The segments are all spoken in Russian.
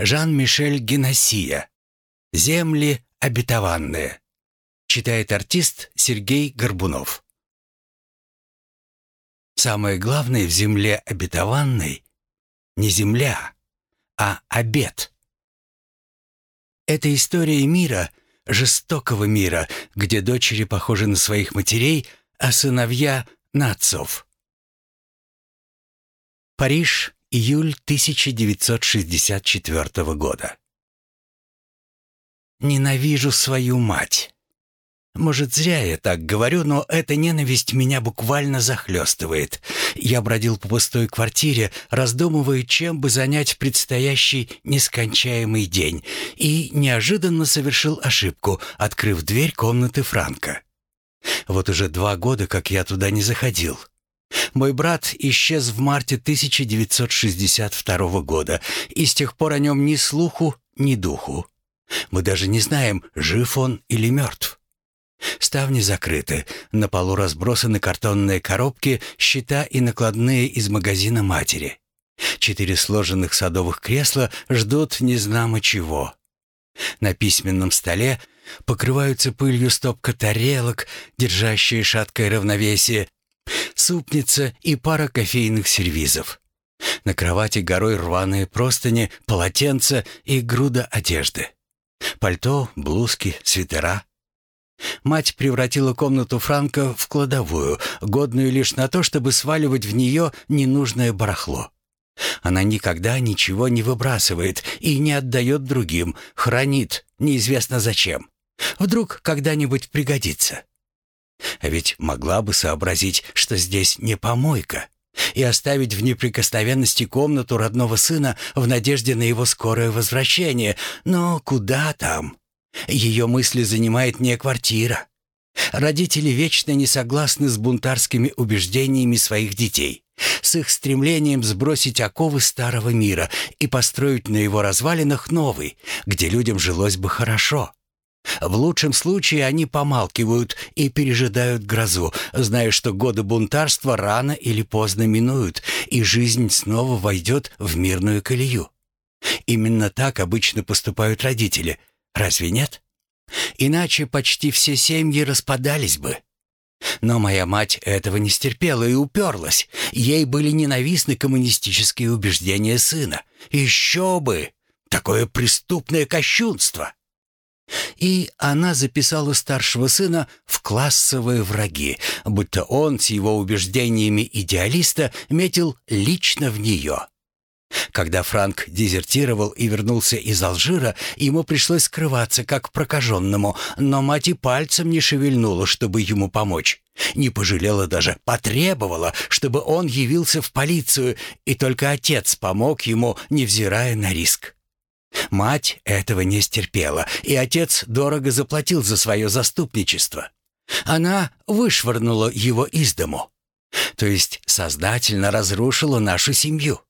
Жан-Мишель Геносия. «Земли обетованные». Читает артист Сергей Горбунов. Самое главное в земле обетованной не земля, а обет. Это история мира, жестокого мира, где дочери похожи на своих матерей, а сыновья — на отцов. Париж, июль 1964 года. Ненавижу свою мать. Может, зря я так говорю, но эта ненависть меня буквально захлестывает. Я бродил по пустой квартире, раздумывая, чем бы занять предстоящий нескончаемый день, и неожиданно совершил ошибку, открыв дверь комнаты Франка. Вот уже два года, как я туда не заходил. Мой брат исчез в марте 1962 года, и с тех пор о нем ни слуху, ни духу. Мы даже не знаем, жив он или мертв. Ставни закрыты, на полу разбросаны картонные коробки, щита и накладные из магазина матери. Четыре сложенных садовых кресла ждут незнамо чего. На письменном столе покрываются пылью стопка тарелок, держащие шаткое равновесие, супница и пара кофейных сервизов. На кровати горой рваные простыни, полотенца и груда одежды. Пальто, блузки, свитера — Мать превратила комнату Франка в кладовую, годную лишь на то, чтобы сваливать в нее ненужное барахло. Она никогда ничего не выбрасывает и не отдает другим, хранит, неизвестно зачем. Вдруг когда-нибудь пригодится. А ведь могла бы сообразить, что здесь не помойка, и оставить в неприкосновенности комнату родного сына в надежде на его скорое возвращение. Но куда там? Ее мысли занимает не квартира. Родители вечно не согласны с бунтарскими убеждениями своих детей, с их стремлением сбросить оковы старого мира и построить на его развалинах новый, где людям жилось бы хорошо. В лучшем случае они помалкивают и пережидают грозу, зная, что годы бунтарства рано или поздно минуют, и жизнь снова войдет в мирную колею. Именно так обычно поступают родители, Разве нет? Иначе почти все семьи распадались бы. Но моя мать этого не стерпела и уперлась. Ей были ненавистны коммунистические убеждения сына. Еще бы! Такое преступное кощунство! И она записала старшего сына в классовые враги, будто он с его убеждениями идеалиста метил лично в нее. Когда Франк дезертировал и вернулся из Алжира, ему пришлось скрываться как прокаженному, но мать и пальцем не шевельнула, чтобы ему помочь. Не пожалела даже, потребовала, чтобы он явился в полицию, и только отец помог ему, невзирая на риск. Мать этого не стерпела, и отец дорого заплатил за свое заступничество. Она вышвырнула его из дому, то есть сознательно разрушила нашу семью.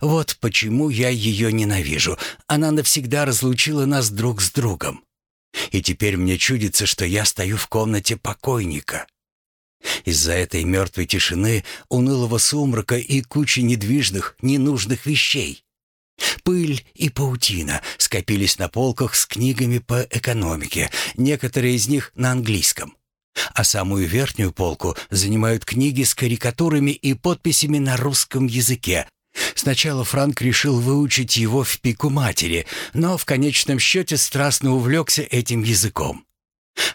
Вот почему я ее ненавижу. Она навсегда разлучила нас друг с другом. И теперь мне чудится, что я стою в комнате покойника. Из-за этой мертвой тишины, унылого сумрака и кучи недвижных, ненужных вещей. Пыль и паутина скопились на полках с книгами по экономике, некоторые из них на английском. А самую верхнюю полку занимают книги с карикатурами и подписями на русском языке, Сначала Франк решил выучить его в пику матери, но в конечном счете страстно увлекся этим языком.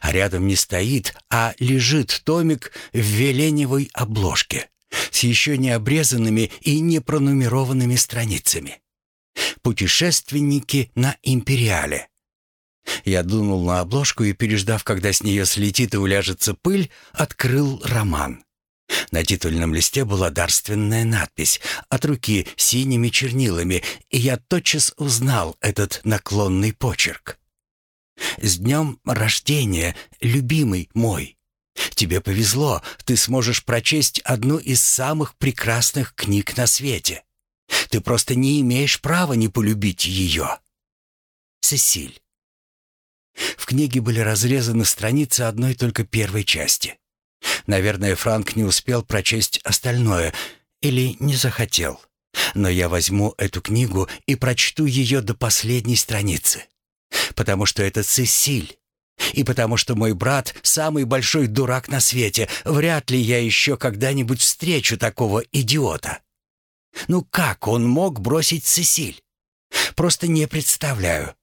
А рядом не стоит, а лежит томик в веленевой обложке с еще не обрезанными и не пронумерованными страницами. «Путешественники на Империале». Я дунул на обложку и, переждав, когда с нее слетит и уляжется пыль, открыл роман. На титульном листе была дарственная надпись от руки синими чернилами, и я тотчас узнал этот наклонный почерк. «С днем рождения, любимый мой! Тебе повезло, ты сможешь прочесть одну из самых прекрасных книг на свете. Ты просто не имеешь права не полюбить ее. Сесиль». В книге были разрезаны страницы одной только первой части. Наверное, Франк не успел прочесть остальное или не захотел. Но я возьму эту книгу и прочту ее до последней страницы. Потому что это Цесиль. И потому что мой брат — самый большой дурак на свете. Вряд ли я еще когда-нибудь встречу такого идиота. Ну как он мог бросить Цесиль? Просто не представляю.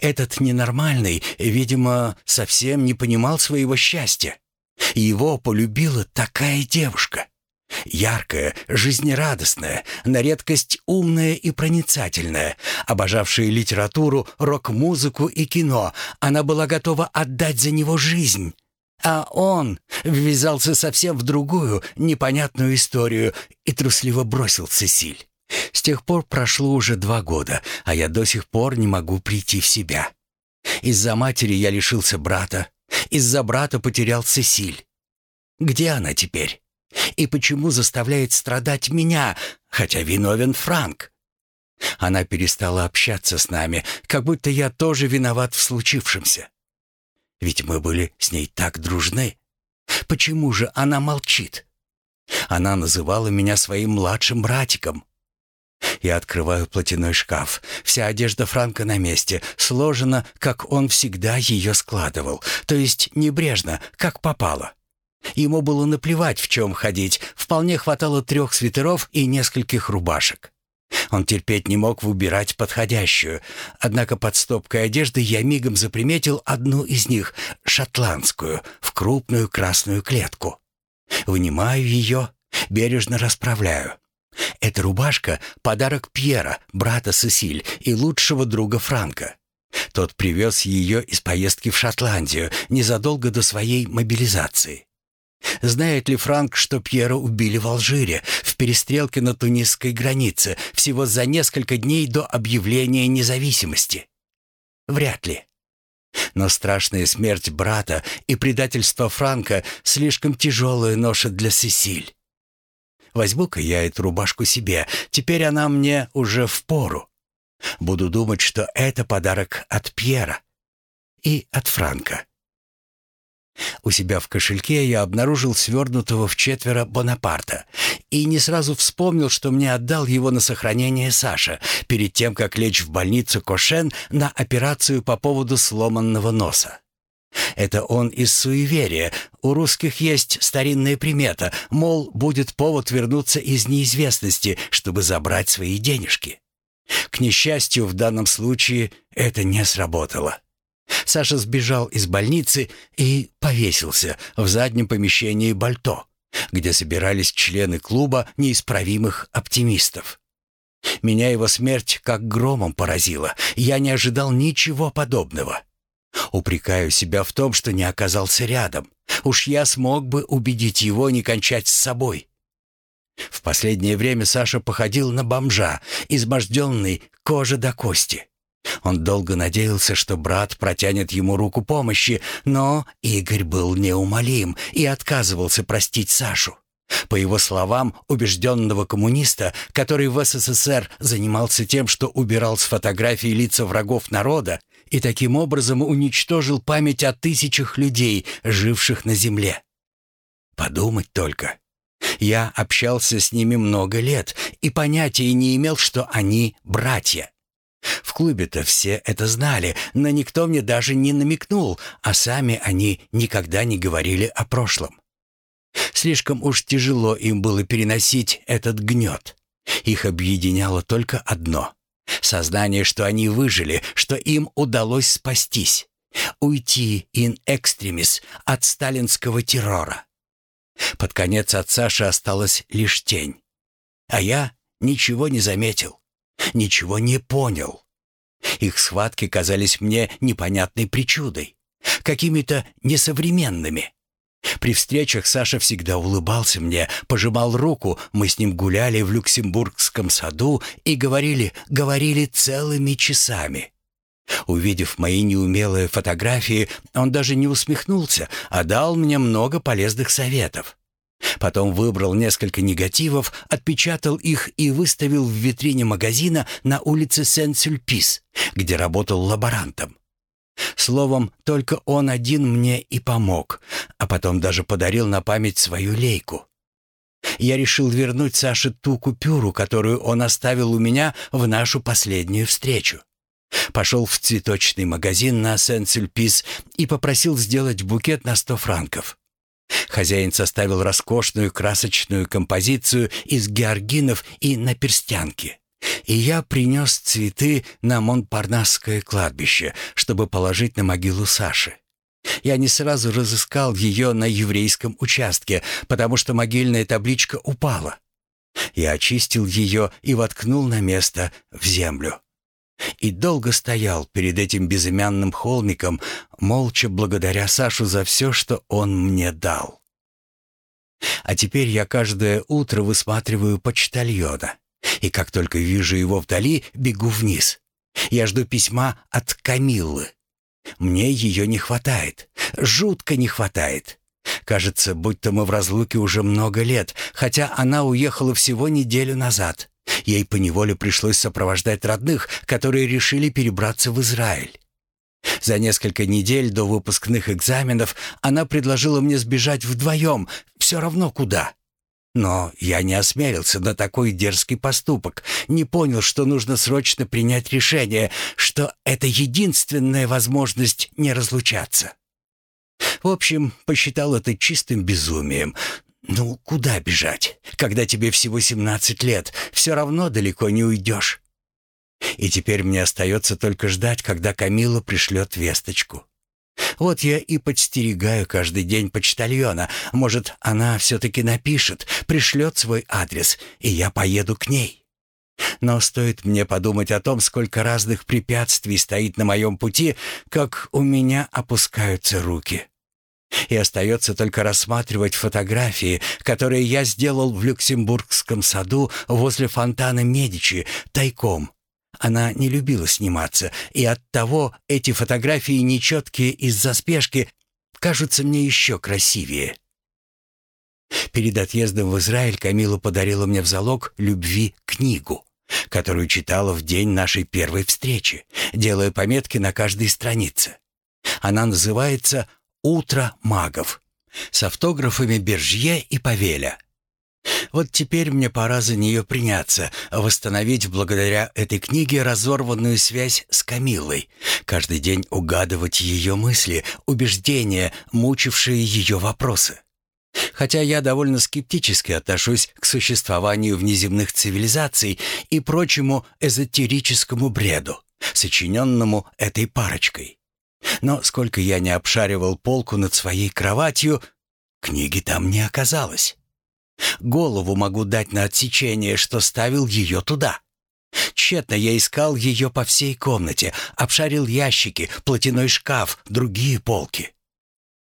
Этот ненормальный, видимо, совсем не понимал своего счастья. Его полюбила такая девушка. Яркая, жизнерадостная, на редкость умная и проницательная, обожавшая литературу, рок-музыку и кино, она была готова отдать за него жизнь. А он ввязался совсем в другую, непонятную историю и трусливо бросил Цесиль. С тех пор прошло уже два года, а я до сих пор не могу прийти в себя. Из-за матери я лишился брата, из-за брата потерял Цесиль. Где она теперь? И почему заставляет страдать меня, хотя виновен Франк? Она перестала общаться с нами, как будто я тоже виноват в случившемся. Ведь мы были с ней так дружны. Почему же она молчит? Она называла меня своим младшим братиком. Я открываю платяной шкаф. Вся одежда Франка на месте, сложена, как он всегда ее складывал, то есть небрежно, как попало. Ему было наплевать, в чем ходить, вполне хватало трех свитеров и нескольких рубашек. Он терпеть не мог выбирать подходящую, однако под стопкой одежды я мигом заприметил одну из них, шотландскую, в крупную красную клетку. Вынимаю ее, бережно расправляю. Эта рубашка — подарок Пьера, брата Сесиль и лучшего друга Франка. Тот привез ее из поездки в Шотландию незадолго до своей мобилизации. Знает ли Франк, что Пьера убили в Алжире, в перестрелке на тунисской границе, всего за несколько дней до объявления независимости? Вряд ли. Но страшная смерть брата и предательство Франка слишком тяжелая ноша для Сесиль. Возьму-ка я эту рубашку себе, теперь она мне уже в пору. Буду думать, что это подарок от Пьера и от Франка. У себя в кошельке я обнаружил свернутого в четверо Бонапарта и не сразу вспомнил, что мне отдал его на сохранение Саша перед тем, как лечь в больницу Кошен на операцию по поводу сломанного носа. Это он из суеверия. У русских есть старинная примета, мол, будет повод вернуться из неизвестности, чтобы забрать свои денежки. К несчастью, в данном случае это не сработало. Саша сбежал из больницы и повесился в заднем помещении Бальто, где собирались члены клуба неисправимых оптимистов. Меня его смерть как громом поразила. Я не ожидал ничего подобного. Упрекаю себя в том, что не оказался рядом. Уж я смог бы убедить его не кончать с собой. В последнее время Саша походил на бомжа, изможденный кожа до кости. Он долго надеялся, что брат протянет ему руку помощи, но Игорь был неумолим и отказывался простить Сашу. По его словам, убежденного коммуниста, который в СССР занимался тем, что убирал с фотографий лица врагов народа и таким образом уничтожил память о тысячах людей, живших на земле. Подумать только. Я общался с ними много лет и понятия не имел, что они братья. В клубе-то все это знали, но никто мне даже не намекнул, а сами они никогда не говорили о прошлом. Слишком уж тяжело им было переносить этот гнет. Их объединяло только одно — сознание, что они выжили, что им удалось спастись, уйти in extremis от сталинского террора. Под конец от Саши осталась лишь тень. А я ничего не заметил ничего не понял. Их схватки казались мне непонятной причудой, какими-то несовременными. При встречах Саша всегда улыбался мне, пожимал руку, мы с ним гуляли в Люксембургском саду и говорили, говорили целыми часами. Увидев мои неумелые фотографии, он даже не усмехнулся, а дал мне много полезных советов. Потом выбрал несколько негативов, отпечатал их и выставил в витрине магазина на улице Сен-Сюльпис, где работал лаборантом. Словом, только он один мне и помог, а потом даже подарил на память свою лейку. Я решил вернуть Саше ту купюру, которую он оставил у меня в нашу последнюю встречу. Пошел в цветочный магазин на Сен-Сюльпис и попросил сделать букет на сто франков. Хозяин составил роскошную красочную композицию из георгинов и наперстянки. И я принес цветы на Монпарнасское кладбище, чтобы положить на могилу Саши. Я не сразу разыскал ее на еврейском участке, потому что могильная табличка упала. Я очистил ее и воткнул на место в землю. И долго стоял перед этим безымянным холмиком, молча благодаря Сашу за все, что он мне дал. А теперь я каждое утро высматриваю почтальона. И как только вижу его вдали, бегу вниз. Я жду письма от Камиллы. Мне ее не хватает. Жутко не хватает. Кажется, будто мы в разлуке уже много лет, хотя она уехала всего неделю назад. Ей поневоле пришлось сопровождать родных, которые решили перебраться в Израиль. За несколько недель до выпускных экзаменов она предложила мне сбежать вдвоем, все равно куда. Но я не осмелился на такой дерзкий поступок, не понял, что нужно срочно принять решение, что это единственная возможность не разлучаться. В общем, посчитал это чистым безумием, ну, куда бежать, когда тебе всего 17 лет? Все равно далеко не уйдешь. И теперь мне остается только ждать, когда Камила пришлет весточку. Вот я и подстерегаю каждый день почтальона. Может, она все-таки напишет, пришлет свой адрес, и я поеду к ней. Но стоит мне подумать о том, сколько разных препятствий стоит на моем пути, как у меня опускаются руки. И остается только рассматривать фотографии, которые я сделал в Люксембургском саду возле фонтана Медичи тайком. Она не любила сниматься, и оттого эти фотографии, нечеткие из-за спешки, кажутся мне еще красивее. Перед отъездом в Израиль Камила подарила мне в залог любви книгу, которую читала в день нашей первой встречи, делая пометки на каждой странице. Она называется «Утро магов» с автографами Бержье и Павеля. Вот теперь мне пора за нее приняться, восстановить благодаря этой книге разорванную связь с Камиллой, каждый день угадывать ее мысли, убеждения, мучившие ее вопросы. Хотя я довольно скептически отношусь к существованию внеземных цивилизаций и прочему эзотерическому бреду, сочиненному этой парочкой. Но сколько я не обшаривал полку над своей кроватью, книги там не оказалось. Голову могу дать на отсечение, что ставил ее туда. Тщетно я искал ее по всей комнате, обшарил ящики, платяной шкаф, другие полки.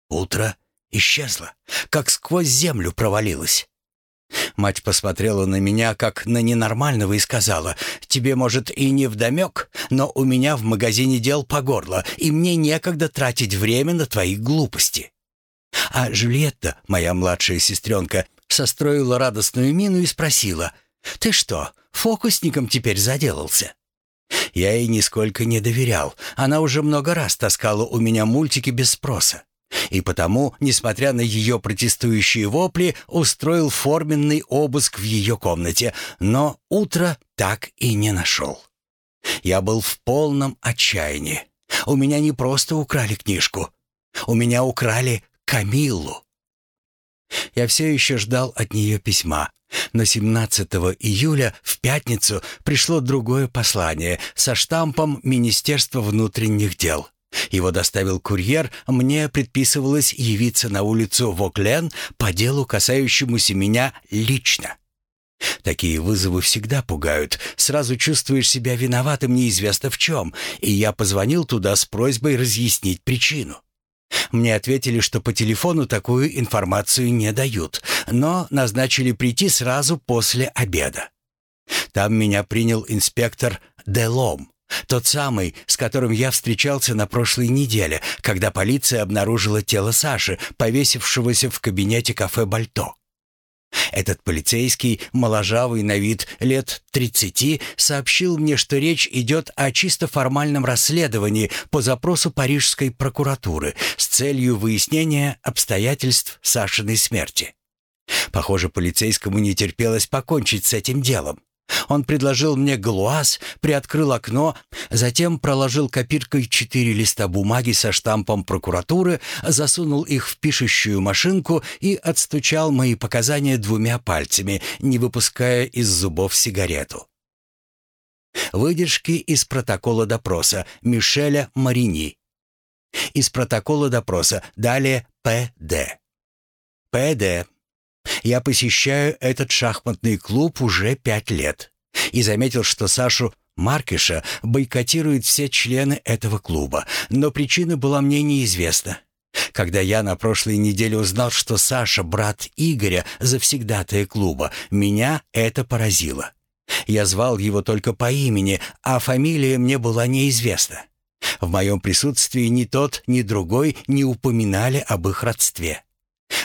Утро исчезло, как сквозь землю провалилось. Мать посмотрела на меня, как на ненормального, и сказала, «Тебе, может, и не вдомек, но у меня в магазине дел по горло, и мне некогда тратить время на твои глупости». А Жюльетта, моя младшая сестренка, состроила радостную мину и спросила, «Ты что, фокусником теперь заделался?» Я ей нисколько не доверял. Она уже много раз таскала у меня мультики без спроса. И потому, несмотря на ее протестующие вопли, устроил форменный обыск в ее комнате, но утро так и не нашел. Я был в полном отчаянии. У меня не просто украли книжку. У меня украли Камиллу. Я все еще ждал от нее письма, но 17 июля в пятницу пришло другое послание со штампом Министерства внутренних дел. Его доставил курьер, мне предписывалось явиться на улицу Воклен по делу, касающемуся меня лично. Такие вызовы всегда пугают. Сразу чувствуешь себя виноватым неизвестно в чем, и я позвонил туда с просьбой разъяснить причину. Мне ответили, что по телефону такую информацию не дают, но назначили прийти сразу после обеда. Там меня принял инспектор Делом. Тот самый, с которым я встречался на прошлой неделе, когда полиция обнаружила тело Саши, повесившегося в кабинете кафе «Бальто». Этот полицейский, моложавый на вид лет 30, сообщил мне, что речь идет о чисто формальном расследовании по запросу парижской прокуратуры с целью выяснения обстоятельств Сашиной смерти. Похоже, полицейскому не терпелось покончить с этим делом. Он предложил мне глуаз, приоткрыл окно, затем проложил копиркой четыре листа бумаги со штампом прокуратуры, засунул их в пишущую машинку и отстучал мои показания двумя пальцами, не выпуская из зубов сигарету. Выдержки из протокола допроса Мишеля Марини. Из протокола допроса далее П.Д. П.Д. Я посещаю этот шахматный клуб уже пять лет и заметил, что Сашу Маркиша бойкотируют все члены этого клуба, но причина была мне неизвестна. Когда я на прошлой неделе узнал, что Саша брат Игоря, завсегдатая клуба, меня это поразило. Я звал его только по имени, а фамилия мне была неизвестна. В моем присутствии ни тот, ни другой не упоминали об их родстве.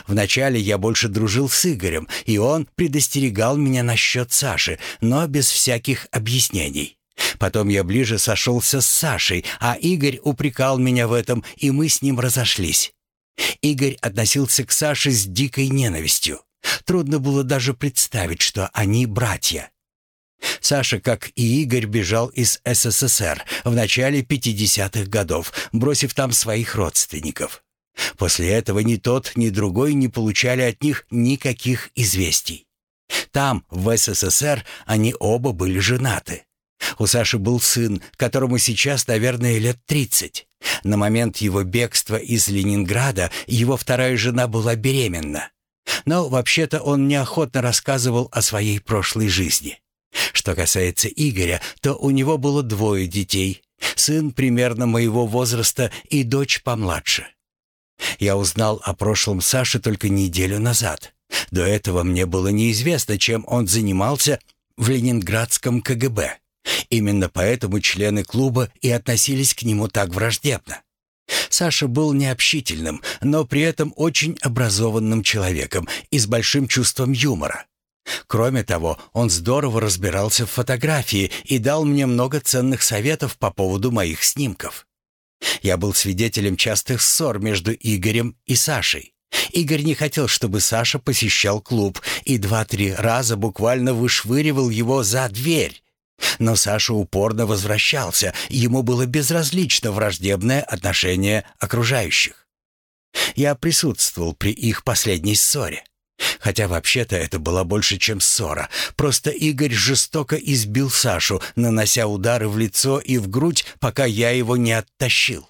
Вначале я больше дружил с Игорем, и он предостерегал меня насчет Саши, но без всяких объяснений. Потом я ближе сошелся с Сашей, а Игорь упрекал меня в этом, и мы с ним разошлись. Игорь относился к Саше с дикой ненавистью. Трудно было даже представить, что они братья. Саша, как и Игорь, бежал из СССР в начале 50-х годов, бросив там своих родственников. После этого ни тот, ни другой не получали от них никаких известий. Там, в СССР, они оба были женаты. У Саши был сын, которому сейчас, наверное, лет 30. На момент его бегства из Ленинграда его вторая жена была беременна. Но вообще-то он неохотно рассказывал о своей прошлой жизни. Что касается Игоря, то у него было двое детей. Сын примерно моего возраста и дочь помладше. Я узнал о прошлом Саши только неделю назад. До этого мне было неизвестно, чем он занимался в ленинградском КГБ. Именно поэтому члены клуба и относились к нему так враждебно. Саша был необщительным, но при этом очень образованным человеком и с большим чувством юмора. Кроме того, он здорово разбирался в фотографии и дал мне много ценных советов по поводу моих снимков. Я был свидетелем частых ссор между Игорем и Сашей. Игорь не хотел, чтобы Саша посещал клуб, и два-три раза буквально вышвыривал его за дверь. Но Саша упорно возвращался, ему было безразлично враждебное отношение окружающих. Я присутствовал при их последней ссоре. Хотя вообще-то это была больше, чем ссора. Просто Игорь жестоко избил Сашу, нанося удары в лицо и в грудь, пока я его не оттащил.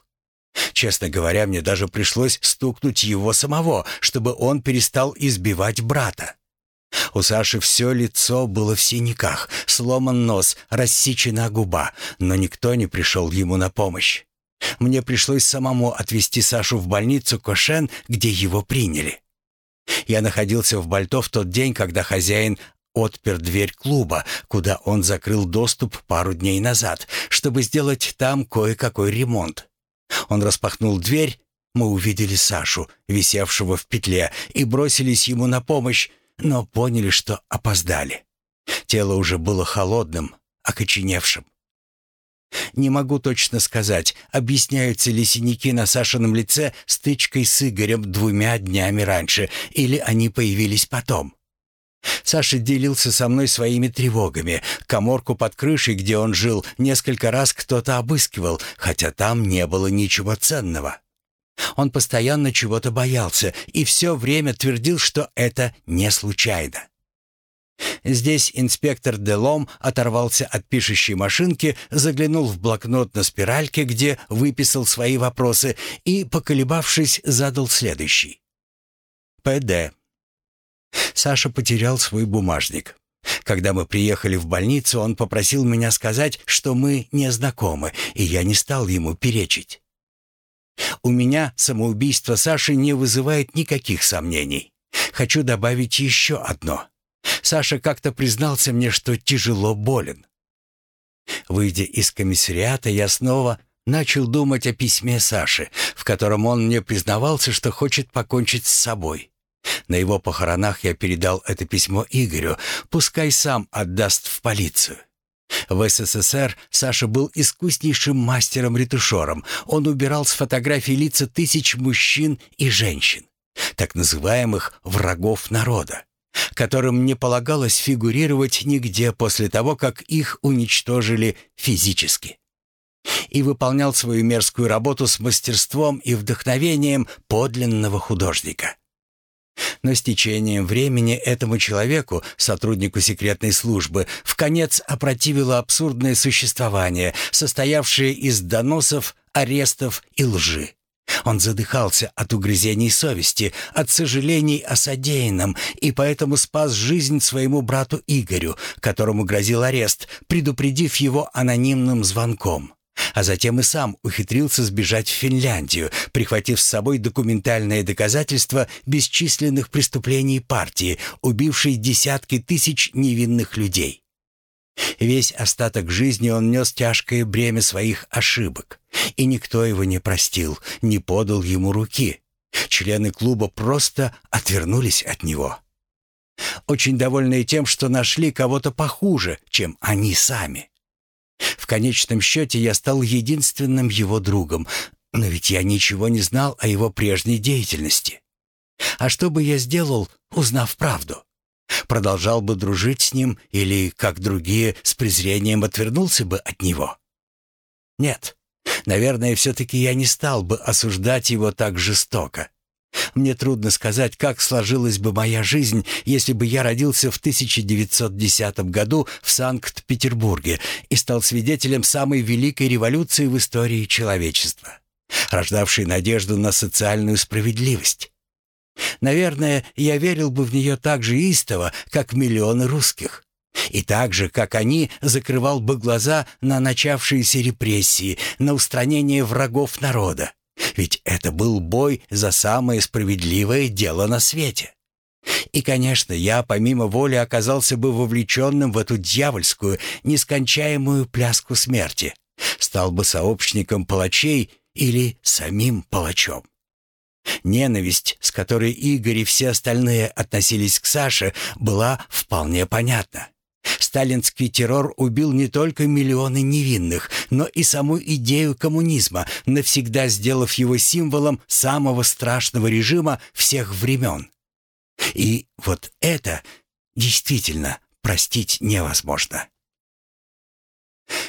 Честно говоря, мне даже пришлось стукнуть его самого, чтобы он перестал избивать брата. У Саши все лицо было в синяках, сломан нос, рассечена губа, но никто не пришел ему на помощь. Мне пришлось самому отвезти Сашу в больницу Кошен, где его приняли. Я находился в Бальто в тот день, когда хозяин отпер дверь клуба, куда он закрыл доступ пару дней назад, чтобы сделать там кое-какой ремонт. Он распахнул дверь, мы увидели Сашу, висевшего в петле, и бросились ему на помощь, но поняли, что опоздали. Тело уже было холодным, окоченевшим. Не могу точно сказать, объясняются ли синяки на Сашином лице стычкой с Игорем двумя днями раньше, или они появились потом. Саша делился со мной своими тревогами. Коморку под крышей, где он жил, несколько раз кто-то обыскивал, хотя там не было ничего ценного. Он постоянно чего-то боялся и все время твердил, что это не случайно. Здесь инспектор Делом оторвался от пишущей машинки, заглянул в блокнот на спиральке, где выписал свои вопросы, и, поколебавшись, задал следующий. «ПД». Саша потерял свой бумажник. Когда мы приехали в больницу, он попросил меня сказать, что мы не знакомы, и я не стал ему перечить. У меня самоубийство Саши не вызывает никаких сомнений. Хочу добавить еще одно. Саша как-то признался мне, что тяжело болен. Выйдя из комиссариата, я снова начал думать о письме Саши, в котором он мне признавался, что хочет покончить с собой. На его похоронах я передал это письмо Игорю, пускай сам отдаст в полицию. В СССР Саша был искуснейшим мастером-ретушером. Он убирал с фотографий лица тысяч мужчин и женщин, так называемых «врагов народа». Которым не полагалось фигурировать нигде после того, как их уничтожили физически. И выполнял свою мерзкую работу с мастерством и вдохновением подлинного художника. Но с течением времени этому человеку, сотруднику секретной службы, в конец опротивило абсурдное существование, состоявшее из доносов, арестов и лжи. Он задыхался от угрызений совести, от сожалений о содеянном, и поэтому спас жизнь своему брату Игорю, которому грозил арест, предупредив его анонимным звонком. А затем и сам ухитрился сбежать в Финляндию, прихватив с собой документальные доказательства бесчисленных преступлений партии, убившей десятки тысяч невинных людей. Весь остаток жизни он нес тяжкое бремя своих ошибок, и никто его не простил, не подал ему руки. Члены клуба просто отвернулись от него. Очень довольные тем, что нашли кого-то похуже, чем они сами. В конечном счете я стал единственным его другом, но ведь я ничего не знал о его прежней деятельности. А что бы я сделал, узнав правду? Продолжал бы дружить с ним или, как другие, с презрением отвернулся бы от него? Нет, наверное, все-таки я не стал бы осуждать его так жестоко. Мне трудно сказать, как сложилась бы моя жизнь, если бы я родился в 1910 году в Санкт-Петербурге и стал свидетелем самой великой революции в истории человечества, рождавшей надежду на социальную справедливость. Наверное, я верил бы в нее так же истово, как миллионы русских. И так же, как они, закрывал бы глаза на начавшиеся репрессии, на устранение врагов народа. Ведь это был бой за самое справедливое дело на свете. И, конечно, я помимо воли оказался бы вовлеченным в эту дьявольскую, нескончаемую пляску смерти. Стал бы сообщником палачей или самим палачом. Ненависть, с которой Игорь и все остальные относились к Саше, была вполне понятна. Сталинский террор убил не только миллионы невинных, но и саму идею коммунизма, навсегда сделав его символом самого страшного режима всех времен. И вот это действительно простить невозможно.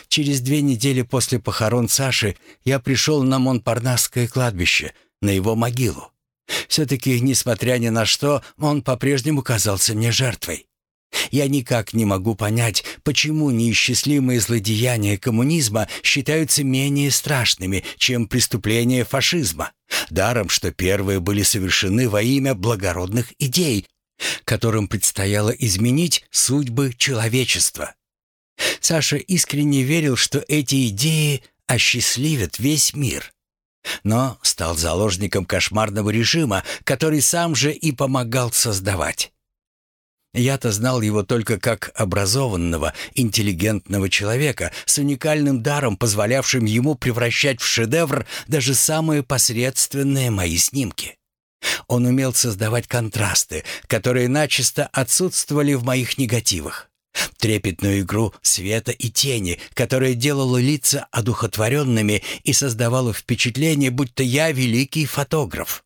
Через две недели после похорон Саши я пришел на Монпарнасское кладбище, на его могилу. Все-таки, несмотря ни на что, он по-прежнему казался мне жертвой. Я никак не могу понять, почему неисчислимые злодеяния коммунизма считаются менее страшными, чем преступления фашизма. Даром, что первые были совершены во имя благородных идей, которым предстояло изменить судьбы человечества. Саша искренне верил, что эти идеи осчастливят весь мир. Но стал заложником кошмарного режима, который сам же и помогал создавать. Я-то знал его только как образованного, интеллигентного человека с уникальным даром, позволявшим ему превращать в шедевр даже самые посредственные мои снимки. Он умел создавать контрасты, которые начисто отсутствовали в моих негативах. Трепетную игру света и тени, которая делала лица одухотворенными и создавала впечатление, будто я великий фотограф.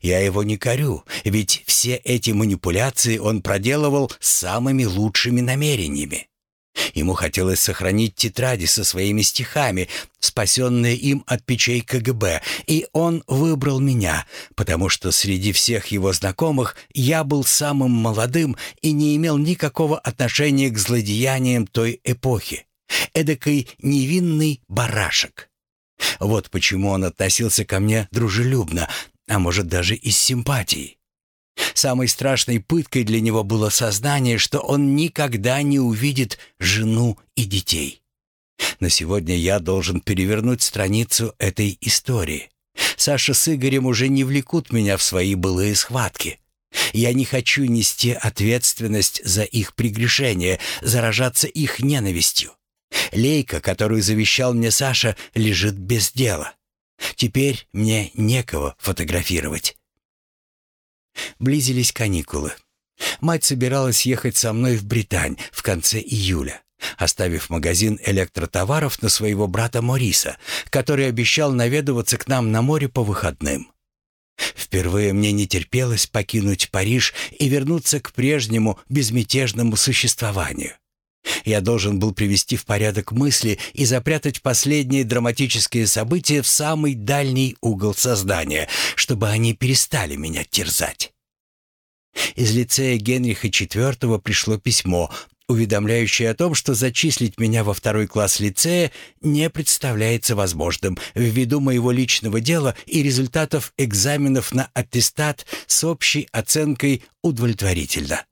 Я его не корю, ведь все эти манипуляции он проделывал с самыми лучшими намерениями. Ему хотелось сохранить тетради со своими стихами, спасенные им от печей КГБ, и он выбрал меня, потому что среди всех его знакомых я был самым молодым и не имел никакого отношения к злодеяниям той эпохи. Эдакой невинный барашек. Вот почему он относился ко мне дружелюбно, а может даже из симпатии. Самой страшной пыткой для него было сознание, что он никогда не увидит жену и детей. Но сегодня я должен перевернуть страницу этой истории. Саша с Игорем уже не влекут меня в свои былые схватки. Я не хочу нести ответственность за их прегрешение, заражаться их ненавистью. Лейка, которую завещал мне Саша, лежит без дела. Теперь мне некого фотографировать. Близились каникулы. Мать собиралась ехать со мной в Британь в конце июля, оставив магазин электротоваров на своего брата Мориса, который обещал наведываться к нам на море по выходным. Впервые мне не терпелось покинуть Париж и вернуться к прежнему безмятежному существованию. Я должен был привести в порядок мысли и запрятать последние драматические события в самый дальний угол сознания, чтобы они перестали меня терзать. Из лицея Генриха IV пришло письмо, уведомляющее о том, что зачислить меня во второй класс лицея не представляется возможным ввиду моего личного дела и результатов экзаменов на аттестат с общей оценкой удовлетворительно.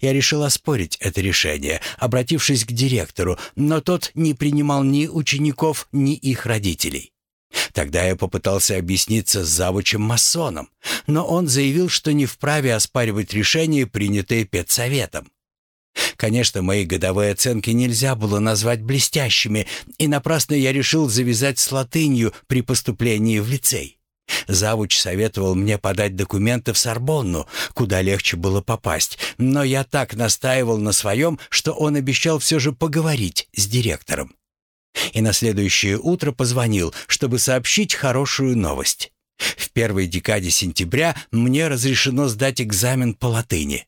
Я решил оспорить это решение, обратившись к директору, но тот не принимал ни учеников, ни их родителей. Тогда я попытался объясниться с завучем-масоном, но он заявил, что не вправе оспаривать решение, принятое педсоветом. Конечно, мои годовые оценки нельзя было назвать блестящими, и напрасно я решил завязать с латынью при поступлении в лицей. Завуч советовал мне подать документы в Сорбонну, куда легче было попасть, но я так настаивал на своем, что он обещал все же поговорить с директором. И на следующее утро позвонил, чтобы сообщить хорошую новость. В первой декаде сентября мне разрешено сдать экзамен по латыни.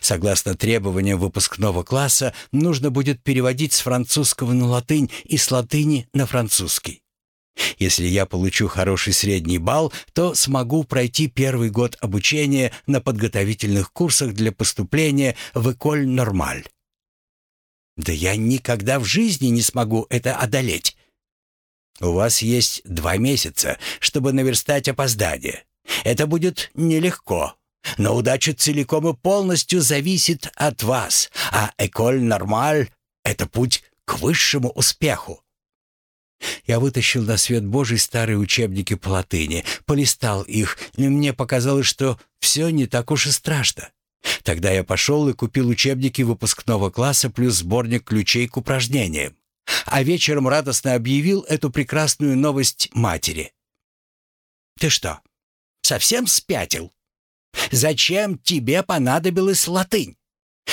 Согласно требованиям выпускного класса, нужно будет переводить с французского на латынь и с латыни на французский. Если я получу хороший средний балл, то смогу пройти первый год обучения на подготовительных курсах для поступления в Эколь Нормаль. Да я никогда в жизни не смогу это одолеть. У вас есть два месяца, чтобы наверстать опоздание. Это будет нелегко, но удача целиком и полностью зависит от вас, а Эколь Нормаль — это путь к высшему успеху. Я вытащил на свет Божий старые учебники по латыни, полистал их, и мне показалось, что все не так уж и страшно. Тогда я пошел и купил учебники выпускного класса плюс сборник ключей к упражнениям. А вечером радостно объявил эту прекрасную новость матери. «Ты что, совсем спятил?» Зачем тебе понадобилась латынь?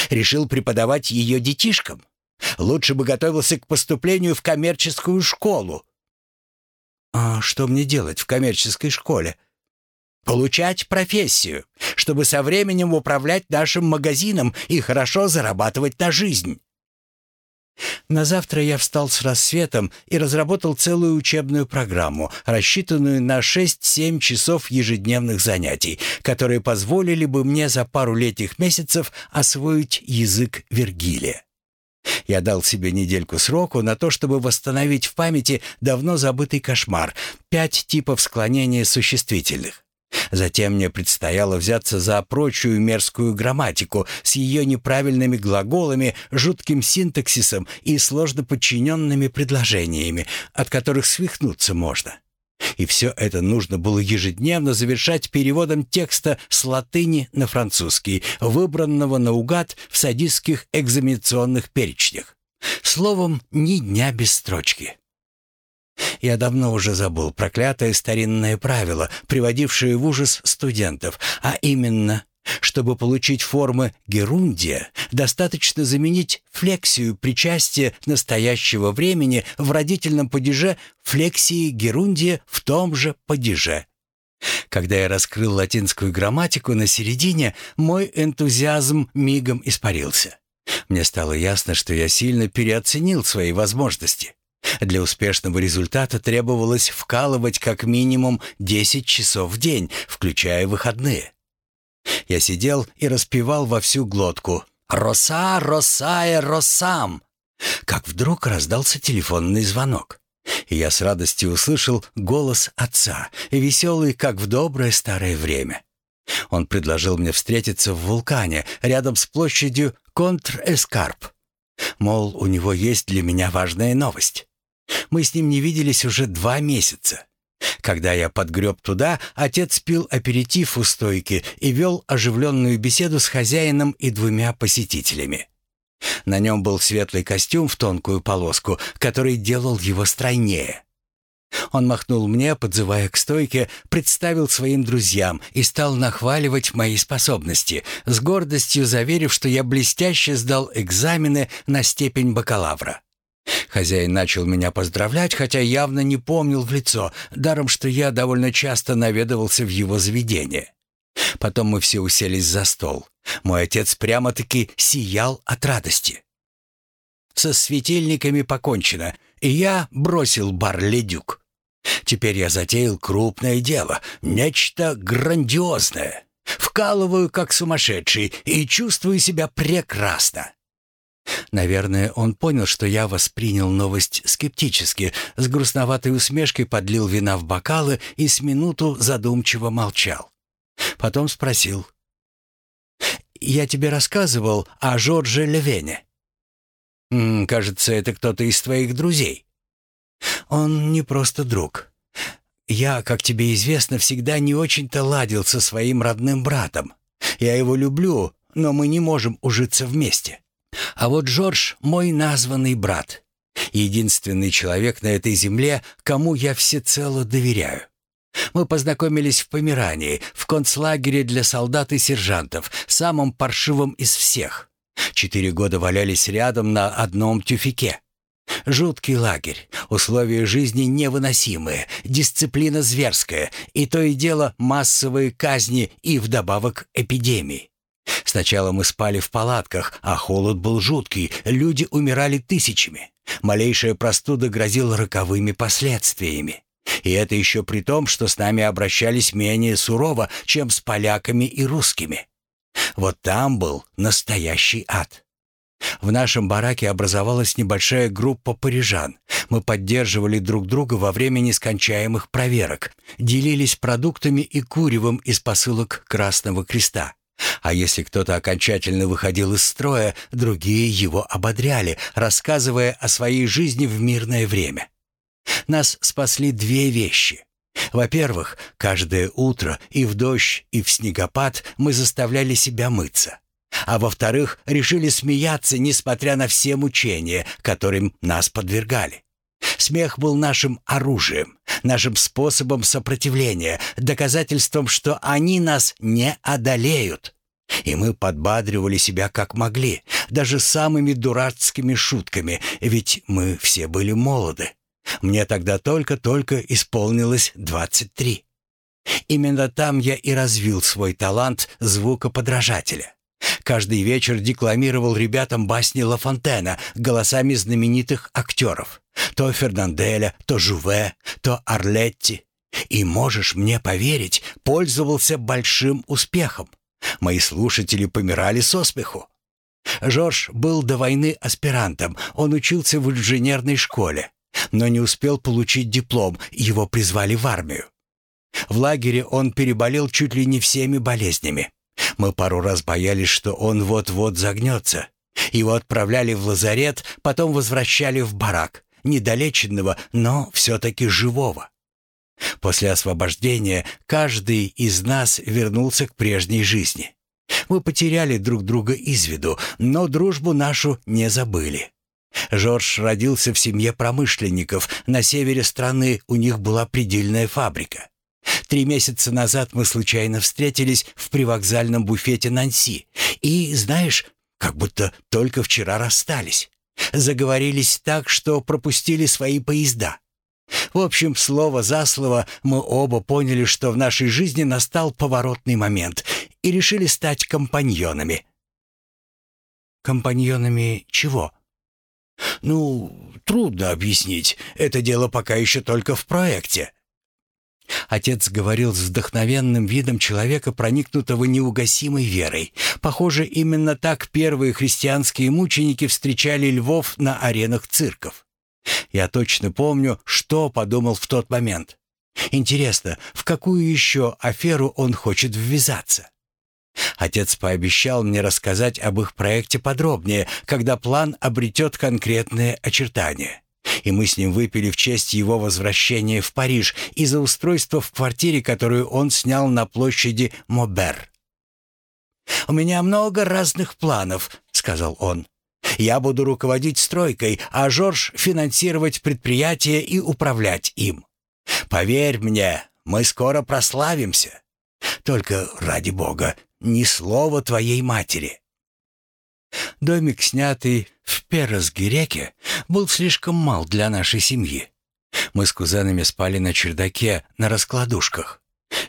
Решил преподавать ее детишкам? Лучше бы готовился к поступлению в коммерческую школу. А что мне делать в коммерческой школе? Получать профессию, чтобы со временем управлять нашим магазином и хорошо зарабатывать на жизнь. На завтра я встал с рассветом и разработал целую учебную программу, рассчитанную на 6-7 часов ежедневных занятий, которые позволили бы мне за пару летних месяцев освоить язык Вергилия. Я дал себе недельку сроку на то, чтобы восстановить в памяти давно забытый кошмар — пять типов склонения существительных. Затем мне предстояло взяться за прочую мерзкую грамматику с ее неправильными глаголами, жутким синтаксисом и сложно подчиненными предложениями, от которых свихнуться можно. И все это нужно было ежедневно завершать переводом текста с латыни на французский, выбранного наугад в садистских экзаменационных перечнях. Словом, ни дня без строчки. Я давно уже забыл проклятое старинное правило, приводившее в ужас студентов, а именно, чтобы получить формы герундия, достаточно заменить флексию причастия настоящего времени в родительном падеже флексии герундия в том же падеже. Когда я раскрыл латинскую грамматику на середине, мой энтузиазм мигом испарился. Мне стало ясно, что я сильно переоценил свои возможности. Для успешного результата требовалось вкалывать как минимум 10 часов в день, включая выходные. Я сидел и распевал во всю глотку «Роса, росая, росам!» Как вдруг раздался телефонный звонок. И я с радостью услышал голос отца, веселый, как в доброе старое время. Он предложил мне встретиться в вулкане рядом с площадью Контр-Эскарп. Мол, у него есть для меня важная новость. Мы с ним не виделись уже два месяца. Когда я подгреб туда, отец пил аперитив у стойки и вел оживленную беседу с хозяином и двумя посетителями. На нем был светлый костюм в тонкую полоску, который делал его стройнее. Он махнул мне, подзывая к стойке, представил своим друзьям и стал нахваливать мои способности, с гордостью заверив, что я блестяще сдал экзамены на степень бакалавра. Хозяин начал меня поздравлять, хотя явно не помнил в лицо, даром что я довольно часто наведывался в его заведение. Потом мы все уселись за стол. Мой отец прямо-таки сиял от радости. Со светильниками покончено, и я бросил бар «Ледюк». Теперь я затеял крупное дело, нечто грандиозное. Вкалываю как сумасшедший и чувствую себя прекрасно. Наверное, он понял, что я воспринял новость скептически, с грустноватой усмешкой подлил вина в бокалы и с минуту задумчиво молчал. Потом спросил. «Я тебе рассказывал о Жорже Левене». «М -м, «Кажется, это кто-то из твоих друзей». «Он не просто друг. Я, как тебе известно, всегда не очень-то ладил со своим родным братом. Я его люблю, но мы не можем ужиться вместе. А вот Джордж — мой названный брат. Единственный человек на этой земле, кому я всецело доверяю. Мы познакомились в Померании, в концлагере для солдат и сержантов, самом паршивом из всех. Четыре года валялись рядом на одном тюфике. Жуткий лагерь, условия жизни невыносимые, дисциплина зверская, и то и дело массовые казни и вдобавок эпидемии. Сначала мы спали в палатках, а холод был жуткий, люди умирали тысячами. Малейшая простуда грозила роковыми последствиями. И это еще при том, что с нами обращались менее сурово, чем с поляками и русскими. Вот там был настоящий ад. В нашем бараке образовалась небольшая группа парижан. Мы поддерживали друг друга во время нескончаемых проверок, делились продуктами и куревом из посылок Красного Креста. А если кто-то окончательно выходил из строя, другие его ободряли, рассказывая о своей жизни в мирное время. Нас спасли две вещи. Во-первых, каждое утро и в дождь, и в снегопад мы заставляли себя мыться. А во-вторых, решили смеяться, несмотря на все мучения, которым нас подвергали. Смех был нашим оружием, нашим способом сопротивления, доказательством, что они нас не одолеют. И мы подбадривали себя как могли, даже самыми дурацкими шутками, ведь мы все были молоды. Мне тогда только-только исполнилось 23. Именно там я и развил свой талант звукоподражателя. Каждый вечер декламировал ребятам басни Ла Фонтена голосами знаменитых актеров. То Фернанделя, то Жуве, то Арлетти. И, можешь мне поверить, пользовался большим успехом. Мои слушатели помирали со смеху. Жорж был до войны аспирантом, он учился в инженерной школе, но не успел получить диплом, его призвали в армию. В лагере он переболел чуть ли не всеми болезнями. Мы пару раз боялись, что он вот-вот загнется. Его отправляли в лазарет, потом возвращали в барак, недолеченного, но все-таки живого. После освобождения каждый из нас вернулся к прежней жизни. Мы потеряли друг друга из виду, но дружбу нашу не забыли. Жорж родился в семье промышленников. На севере страны у них была предельная фабрика. Три месяца назад мы случайно встретились в привокзальном буфете Нанси. И, знаешь, как будто только вчера расстались. Заговорились так, что пропустили свои поезда. В общем, слово за слово мы оба поняли, что в нашей жизни настал поворотный момент и решили стать компаньонами. Компаньонами чего? Ну, трудно объяснить. Это дело пока еще только в проекте. Отец говорил с вдохновенным видом человека, проникнутого неугасимой верой. Похоже, именно так первые христианские мученики встречали львов на аренах цирков. Я точно помню, что подумал в тот момент. Интересно, в какую еще аферу он хочет ввязаться? Отец пообещал мне рассказать об их проекте подробнее, когда план обретет конкретные очертания. И мы с ним выпили в честь его возвращения в Париж и за устройство в квартире, которую он снял на площади Мобер. «У меня много разных планов», — сказал он. Я буду руководить стройкой, а Жорж финансировать предприятие и управлять им. Поверь мне, мы скоро прославимся. Только, ради бога, ни слова твоей матери». Домик, снятый в Перосгиреке, был слишком мал для нашей семьи. Мы с кузенами спали на чердаке, на раскладушках.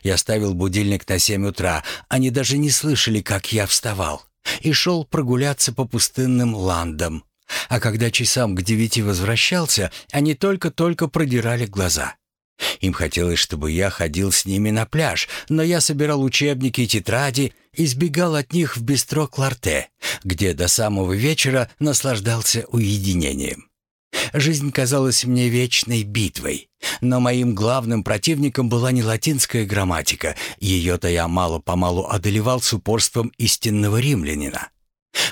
Я ставил будильник на семь утра, они даже не слышали, как я вставал, и шел прогуляться по пустынным ландам. А когда часам к девяти возвращался, они только-только продирали глаза. Им хотелось, чтобы я ходил с ними на пляж, но я собирал учебники и тетради и сбегал от них в бистро Кларте, где до самого вечера наслаждался уединением. Жизнь казалась мне вечной битвой, но моим главным противником была не латинская грамматика, ее-то я мало-помалу одолевал с упорством истинного римлянина.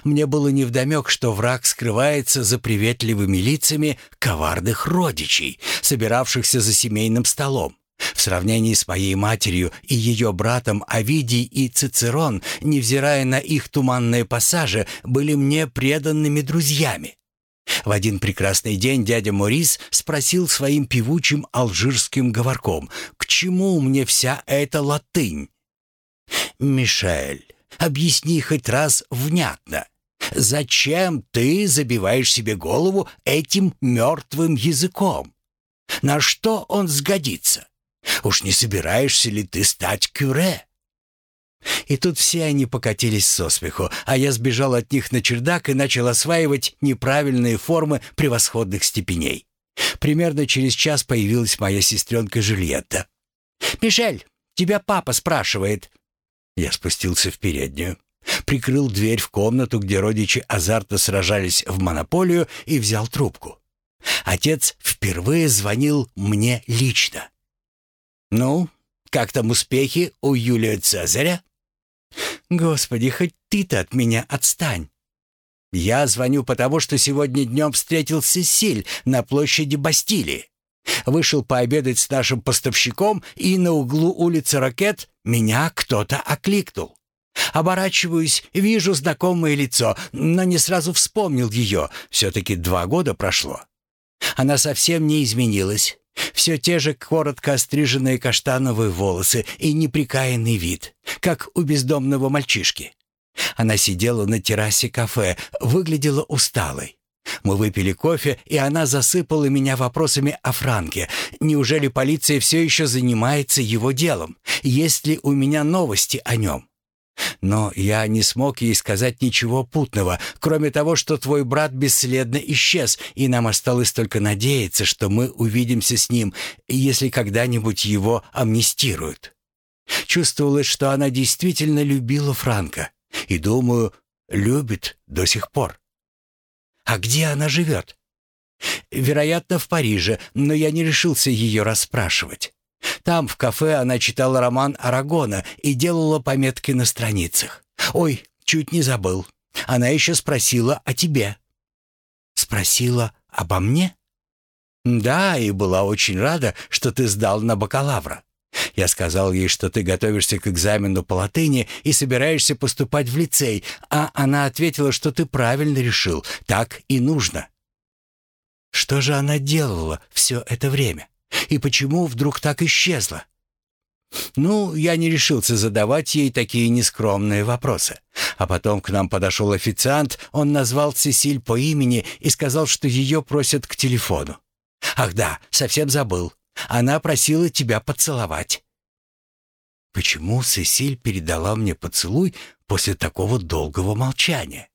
Мне было невдомек, что враг скрывается за приветливыми лицами коварных родичей, собиравшихся за семейным столом. В сравнении с моей матерью и ее братом Овидий и Цицерон, невзирая на их туманные пассажи, были мне преданными друзьями. В один прекрасный день дядя Морис спросил своим певучим алжирским говорком, «К чему мне вся эта латынь?» «Мишель, объясни хоть раз внятно. Зачем ты забиваешь себе голову этим мертвым языком? На что он сгодится? Уж не собираешься ли ты стать кюре?» И тут все они покатились со смеху, а я сбежал от них на чердак и начал осваивать неправильные формы превосходных степеней. Примерно через час появилась моя сестренка Жильетта. «Мишель, тебя папа спрашивает». Я спустился в переднюю, прикрыл дверь в комнату, где родичи азартно сражались в монополию, и взял трубку. Отец впервые звонил мне лично. «Ну, как там успехи у Юлия Цезаря?» «Господи, хоть ты-то от меня отстань!» «Я звоню потому, что сегодня днем встретил Сесиль на площади Бастилии. Вышел пообедать с нашим поставщиком, и на углу улицы Ракет меня кто-то окликнул. Оборачиваюсь, вижу знакомое лицо, но не сразу вспомнил ее. Все-таки два года прошло. Она совсем не изменилась. Все те же коротко остриженные каштановые волосы и неприкаянный вид, как у бездомного мальчишки. Она сидела на террасе кафе, выглядела усталой. Мы выпили кофе, и она засыпала меня вопросами о Франке. Неужели полиция все еще занимается его делом? Есть ли у меня новости о нем? Но я не смог ей сказать ничего путного, кроме того, что твой брат бесследно исчез, и нам осталось только надеяться, что мы увидимся с ним, если когда-нибудь его амнистируют. Чувствовалось, что она действительно любила Франка, и, думаю, любит до сих пор. А где она живет? Вероятно, в Париже, но я не решился ее расспрашивать. Там, в кафе, она читала роман Арагона и делала пометки на страницах. «Ой, чуть не забыл. Она еще спросила о тебе». «Спросила обо мне?» «Да, и была очень рада, что ты сдал на бакалавра. Я сказал ей, что ты готовишься к экзамену по латыни и собираешься поступать в лицей, а она ответила, что ты правильно решил, так и нужно». «Что же она делала все это время?» И почему вдруг так исчезла? Ну, я не решился задавать ей такие нескромные вопросы. А потом к нам подошел официант, он назвал Цесиль по имени и сказал, что ее просят к телефону. Ах да, совсем забыл. Она просила тебя поцеловать. Почему Цесиль передала мне поцелуй после такого долгого молчания?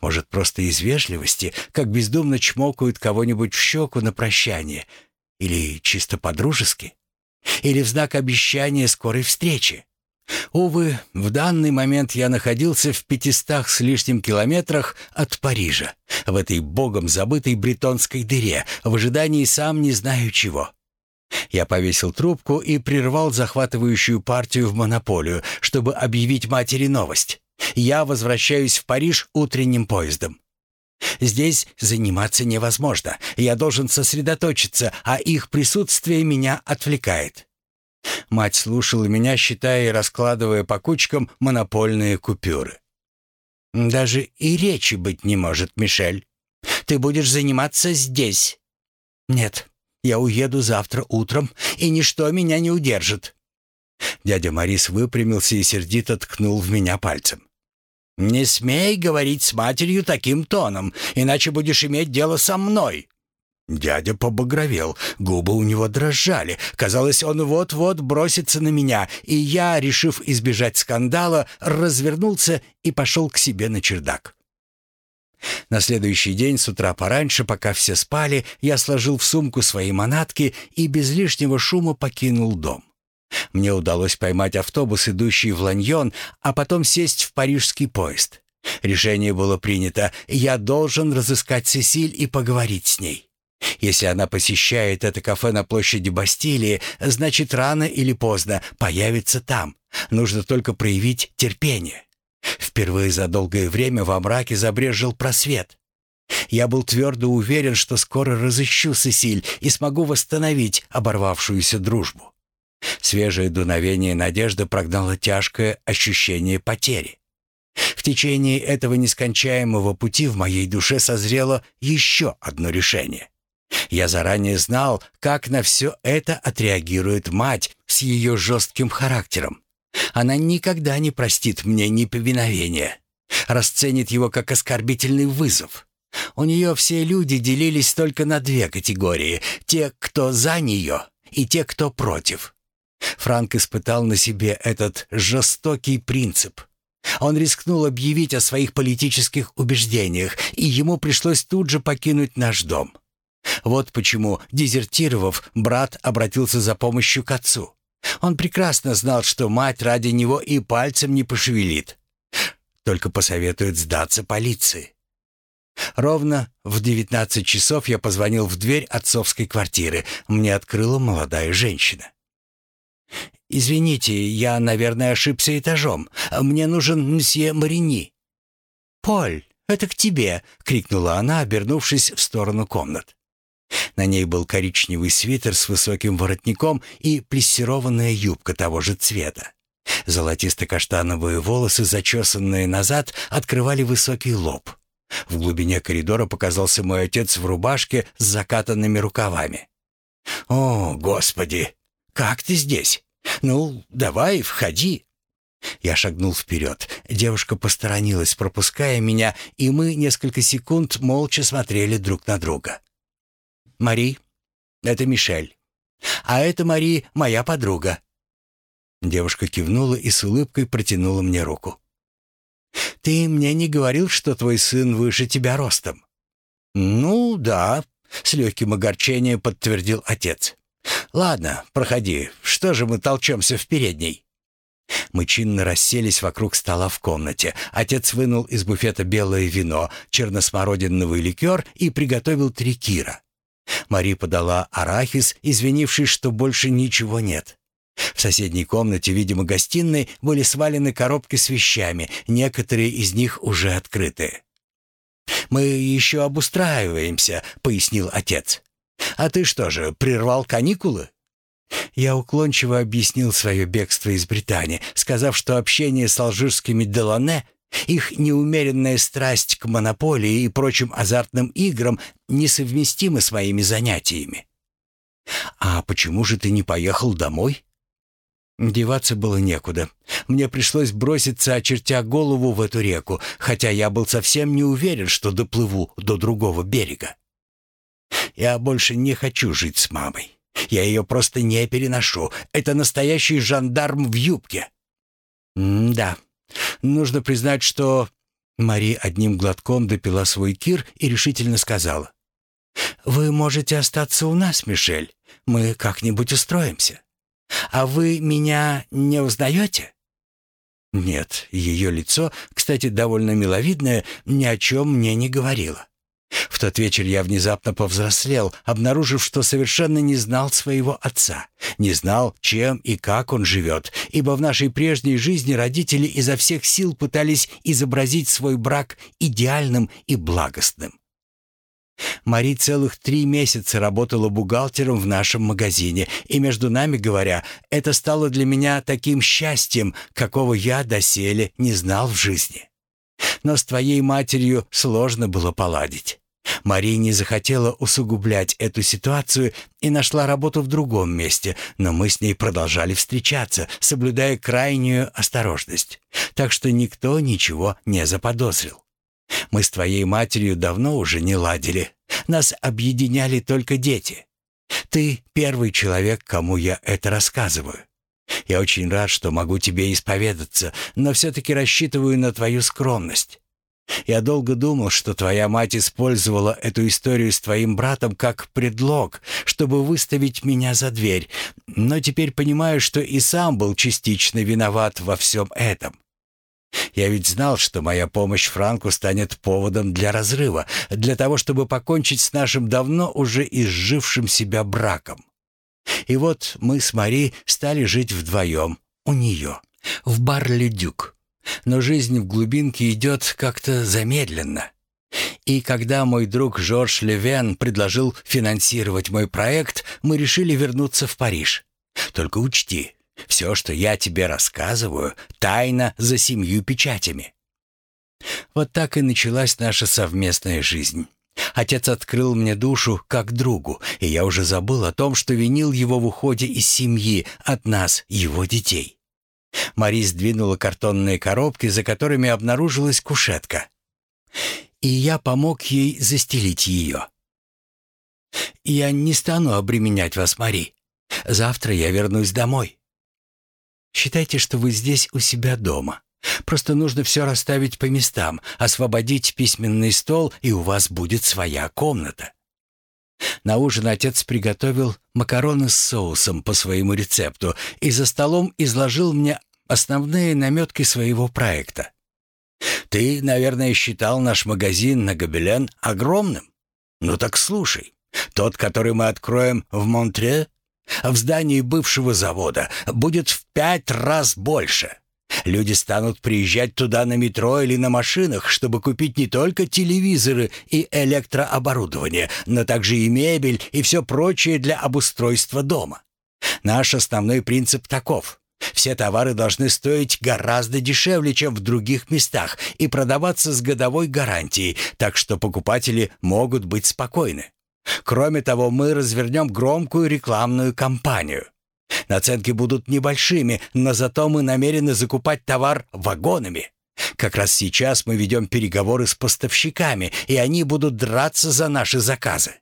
Может, просто из вежливости, как бездумно чмокают кого-нибудь в щеку на прощание — или чисто по-дружески? Или в знак обещания скорой встречи? Увы, в данный момент я находился в пятистах с лишним километрах от Парижа, в этой богом забытой бретонской дыре, в ожидании сам не знаю чего. Я повесил трубку и прервал захватывающую партию в монополию, чтобы объявить матери новость. Я возвращаюсь в Париж утренним поездом. Здесь заниматься невозможно. Я должен сосредоточиться, а их присутствие меня отвлекает. Мать слушала меня, считая и раскладывая по кучкам монопольные купюры. «Даже и речи быть не может, Мишель. Ты будешь заниматься здесь». «Нет, я уеду завтра утром, и ничто меня не удержит». Дядя Марис выпрямился и сердито ткнул в меня пальцем. «Не смей говорить с матерью таким тоном, иначе будешь иметь дело со мной». Дядя побагровел, губы у него дрожали. Казалось, он вот-вот бросится на меня, и я, решив избежать скандала, развернулся и пошел к себе на чердак. На следующий день с утра пораньше, пока все спали, я сложил в сумку свои манатки и без лишнего шума покинул дом. Мне удалось поймать автобус, идущий в Ланьон, а потом сесть в парижский поезд. Решение было принято. Я должен разыскать Сесиль и поговорить с ней. Если она посещает это кафе на площади Бастилии, значит, рано или поздно появится там. Нужно только проявить терпение. Впервые за долгое время во мраке забрежил просвет. Я был твердо уверен, что скоро разыщу Сесиль и смогу восстановить оборвавшуюся дружбу. Свежее дуновение надежды прогнало тяжкое ощущение потери. В течение этого нескончаемого пути в моей душе созрело еще одно решение. Я заранее знал, как на все это отреагирует мать с ее жестким характером. Она никогда не простит мне неповиновения, расценит его как оскорбительный вызов. У нее все люди делились только на две категории — те, кто за нее, и те, кто против. Франк испытал на себе этот жестокий принцип. Он рискнул объявить о своих политических убеждениях, и ему пришлось тут же покинуть наш дом. Вот почему, дезертировав, брат обратился за помощью к отцу. Он прекрасно знал, что мать ради него и пальцем не пошевелит. Только посоветует сдаться полиции. Ровно в 19 часов я позвонил в дверь отцовской квартиры. Мне открыла молодая женщина. «Извините, я, наверное, ошибся этажом. Мне нужен мсье Марини». «Поль, это к тебе!» — крикнула она, обернувшись в сторону комнат. На ней был коричневый свитер с высоким воротником и плессированная юбка того же цвета. Золотисто-каштановые волосы, зачесанные назад, открывали высокий лоб. В глубине коридора показался мой отец в рубашке с закатанными рукавами. «О, Господи! Как ты здесь? Ну, давай, входи!» Я шагнул вперед. Девушка посторонилась, пропуская меня, и мы несколько секунд молча смотрели друг на друга. Мари, это Мишель. А это Мари, моя подруга». Девушка кивнула и с улыбкой протянула мне руку. «Ты мне не говорил, что твой сын выше тебя ростом?» «Ну, да», — с легким огорчением подтвердил отец. «Ладно, проходи. Что же мы толчемся в передней?» Мы чинно расселись вокруг стола в комнате. Отец вынул из буфета белое вино, черносмородиновый ликер и приготовил три кира. Мари подала арахис, извинившись, что больше ничего нет. В соседней комнате, видимо, гостиной, были свалены коробки с вещами, некоторые из них уже открыты. «Мы еще обустраиваемся», — пояснил отец. «А ты что же, прервал каникулы?» Я уклончиво объяснил свое бегство из Британии, сказав, что общение с алжирскими Делане их неумеренная страсть к монополии и прочим азартным играм несовместима с моими занятиями. «А почему же ты не поехал домой?» Деваться было некуда. Мне пришлось броситься, очертя голову в эту реку, хотя я был совсем не уверен, что доплыву до другого берега. Я больше не хочу жить с мамой. Я ее просто не переношу. Это настоящий жандарм в юбке. М да, Нужно признать, что... Мари одним глотком допила свой кир и решительно сказала. «Вы можете остаться у нас, Мишель. Мы как-нибудь устроимся. А вы меня не узнаете?» Нет, ее лицо, кстати, довольно миловидное, ни о чем мне не говорило. В тот вечер я внезапно повзрослел, обнаружив, что совершенно не знал своего отца, не знал, чем и как он живет, ибо в нашей прежней жизни родители изо всех сил пытались изобразить свой брак идеальным и благостным. Мари целых три месяца работала бухгалтером в нашем магазине, и, между нами говоря, это стало для меня таким счастьем, какого я доселе не знал в жизни. Но с твоей матерью сложно было поладить. Мари не захотела усугублять эту ситуацию и нашла работу в другом месте, но мы с ней продолжали встречаться, соблюдая крайнюю осторожность. Так что никто ничего не заподозрил. Мы с твоей матерью давно уже не ладили. Нас объединяли только дети. Ты первый человек, кому я это рассказываю. Я очень рад, что могу тебе исповедаться, но все-таки рассчитываю на твою скромность. Я долго думал, что твоя мать использовала эту историю с твоим братом как предлог, чтобы выставить меня за дверь, но теперь понимаю, что и сам был частично виноват во всем этом. Я ведь знал, что моя помощь Франку станет поводом для разрыва, для того, чтобы покончить с нашим давно уже изжившим себя браком. И вот мы с Мари стали жить вдвоем у нее, в Бар-Ледюк. Но жизнь в глубинке идет как-то замедленно. И когда мой друг Жорж Левен предложил финансировать мой проект, мы решили вернуться в Париж. Только учти, все, что я тебе рассказываю, тайна за семью печатями. Вот так и началась наша совместная жизнь. Отец открыл мне душу как другу, и я уже забыл о том, что винил его в уходе из семьи, от нас, его детей. Мари сдвинула картонные коробки, за которыми обнаружилась кушетка. И я помог ей застелить ее. «Я не стану обременять вас, Мари. Завтра я вернусь домой. Считайте, что вы здесь у себя дома. Просто нужно все расставить по местам, освободить письменный стол, и у вас будет своя комната». На ужин отец приготовил макароны с соусом по своему рецепту и за столом изложил мне основные наметки своего проекта. «Ты, наверное, считал наш магазин на Гобелен огромным? Ну так слушай, тот, который мы откроем в Монтре, в здании бывшего завода, будет в пять раз больше. Люди станут приезжать туда на метро или на машинах, чтобы купить не только телевизоры и электрооборудование, но также и мебель и все прочее для обустройства дома. Наш основной принцип таков. Все товары должны стоить гораздо дешевле, чем в других местах, и продаваться с годовой гарантией, так что покупатели могут быть спокойны. Кроме того, мы развернем громкую рекламную кампанию. Наценки будут небольшими, но зато мы намерены закупать товар вагонами. Как раз сейчас мы ведем переговоры с поставщиками, и они будут драться за наши заказы.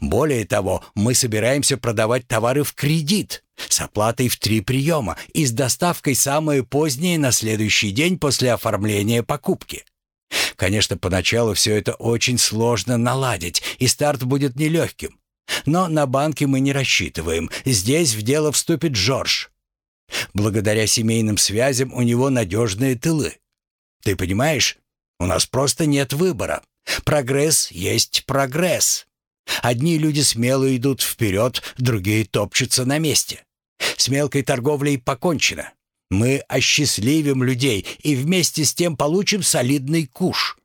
Более того, мы собираемся продавать товары в кредит, с оплатой в три приема и с доставкой самое позднее на следующий день после оформления покупки. Конечно, поначалу все это очень сложно наладить, и старт будет нелегким. Но на банки мы не рассчитываем. Здесь в дело вступит Джордж. Благодаря семейным связям у него надежные тылы. Ты понимаешь, у нас просто нет выбора. Прогресс есть прогресс. Одни люди смело идут вперед, другие топчутся на месте. С мелкой торговлей покончено. Мы осчастливим людей и вместе с тем получим солидный куш.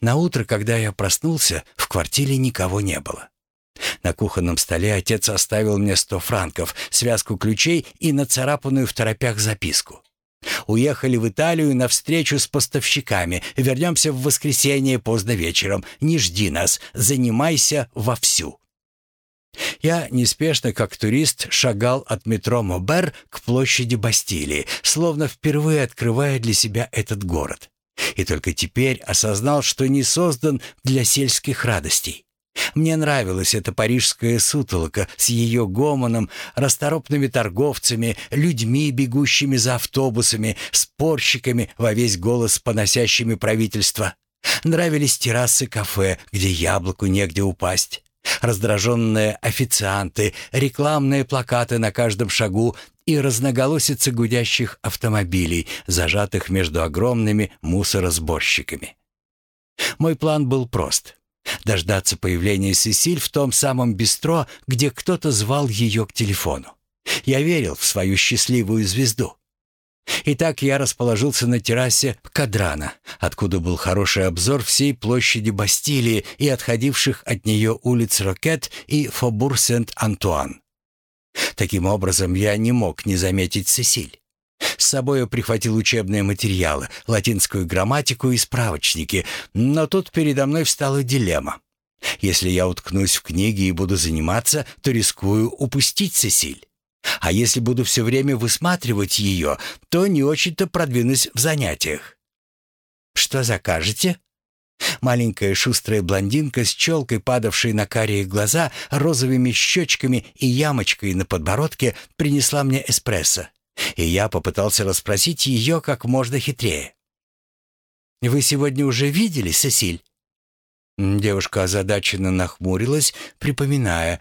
На утро, когда я проснулся, в квартире никого не было. На кухонном столе отец оставил мне сто франков, связку ключей и нацарапанную в торопях записку. Уехали в Италию на встречу с поставщиками. Вернемся в воскресенье поздно вечером. Не жди нас, занимайся вовсю. Я неспешно, как турист, шагал от метро Мобер к площади Бастилии, словно впервые открывая для себя этот город. И только теперь осознал, что не создан для сельских радостей. Мне нравилась эта парижская сутолока с ее гомоном, расторопными торговцами, людьми, бегущими за автобусами, спорщиками во весь голос поносящими правительство. Нравились террасы кафе, где яблоку негде упасть. Раздраженные официанты, рекламные плакаты на каждом шагу и разноголосица гудящих автомобилей, зажатых между огромными мусоросборщиками. Мой план был прост — дождаться появления Сесиль в том самом бистро, где кто-то звал ее к телефону. Я верил в свою счастливую звезду. Итак, я расположился на террасе Кадрана, откуда был хороший обзор всей площади Бастилии и отходивших от нее улиц Рокет и Фобур-Сент-Антуан. Таким образом, я не мог не заметить Сесиль. С собой я прихватил учебные материалы, латинскую грамматику и справочники, но тут передо мной встала дилемма. Если я уткнусь в книги и буду заниматься, то рискую упустить Сесиль. А если буду все время высматривать ее, то не очень-то продвинусь в занятиях. «Что закажете?» Маленькая шустрая блондинка с челкой, падавшей на карие глаза, розовыми щечками и ямочкой на подбородке, принесла мне эспрессо. И я попытался расспросить ее как можно хитрее. «Вы сегодня уже видели Сесиль?» Девушка озадаченно нахмурилась, припоминая.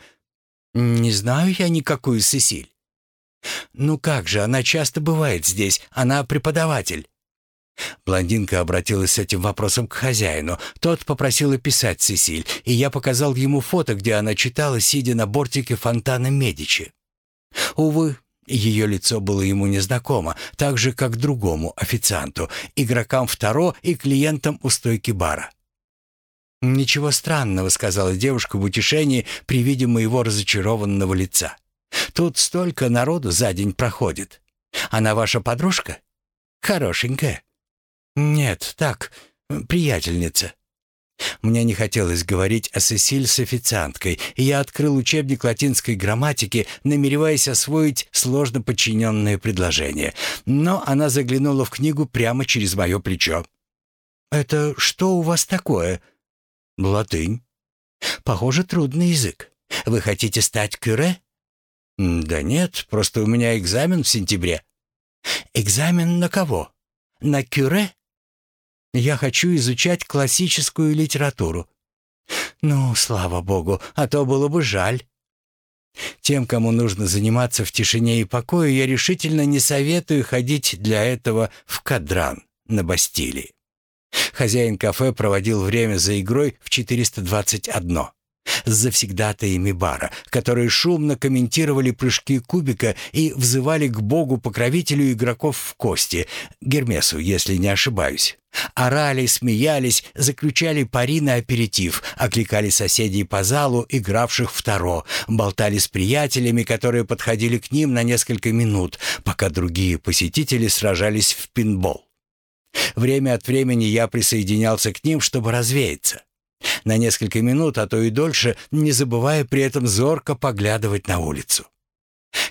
«Не знаю я никакую Сесиль». «Ну как же, она часто бывает здесь, она преподаватель». Блондинка обратилась с этим вопросом к хозяину. Тот попросил описать Сесиль, и я показал ему фото, где она читала, сидя на бортике фонтана Медичи. Увы, ее лицо было ему незнакомо, так же, как другому официанту, игрокам второ и клиентам у стойки бара. «Ничего странного», — сказала девушка в утешении при виде моего разочарованного лица. «Тут столько народу за день проходит. Она ваша подружка? Хорошенькая?» «Нет, так, приятельница». Мне не хотелось говорить о Сесиль с официанткой, и я открыл учебник латинской грамматики, намереваясь освоить сложно подчиненное предложение. Но она заглянула в книгу прямо через мое плечо. «Это что у вас такое?» «Латынь». «Похоже, трудный язык. Вы хотите стать кюре?» «Да нет, просто у меня экзамен в сентябре». «Экзамен на кого? На кюре?» Я хочу изучать классическую литературу. Ну, слава богу, а то было бы жаль. Тем, кому нужно заниматься в тишине и покое, я решительно не советую ходить для этого в кадран на Бастилии. Хозяин кафе проводил время за игрой в 421 с завсегдатаями бара, которые шумно комментировали прыжки кубика и взывали к богу-покровителю игроков в кости, Гермесу, если не ошибаюсь. Орали, смеялись, заключали пари на аперитив, окликали соседей по залу, игравших второ, болтали с приятелями, которые подходили к ним на несколько минут, пока другие посетители сражались в пинбол. Время от времени я присоединялся к ним, чтобы развеяться. На несколько минут, а то и дольше, не забывая при этом зорко поглядывать на улицу.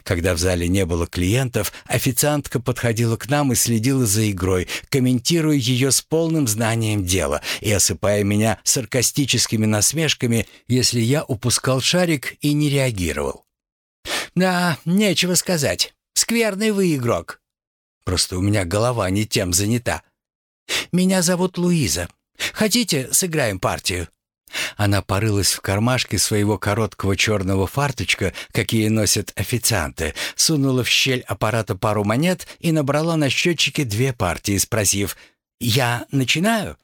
Когда в зале не было клиентов, официантка подходила к нам и следила за игрой, комментируя ее с полным знанием дела и осыпая меня саркастическими насмешками, если я упускал шарик и не реагировал. «Да, нечего сказать. Скверный вы игрок. Просто у меня голова не тем занята. Меня зовут Луиза. Хотите, сыграем партию?» Она порылась в кармашке своего короткого черного фарточка, какие носят официанты, сунула в щель аппарата пару монет и набрала на счетчике две партии, спросив «Я начинаю?»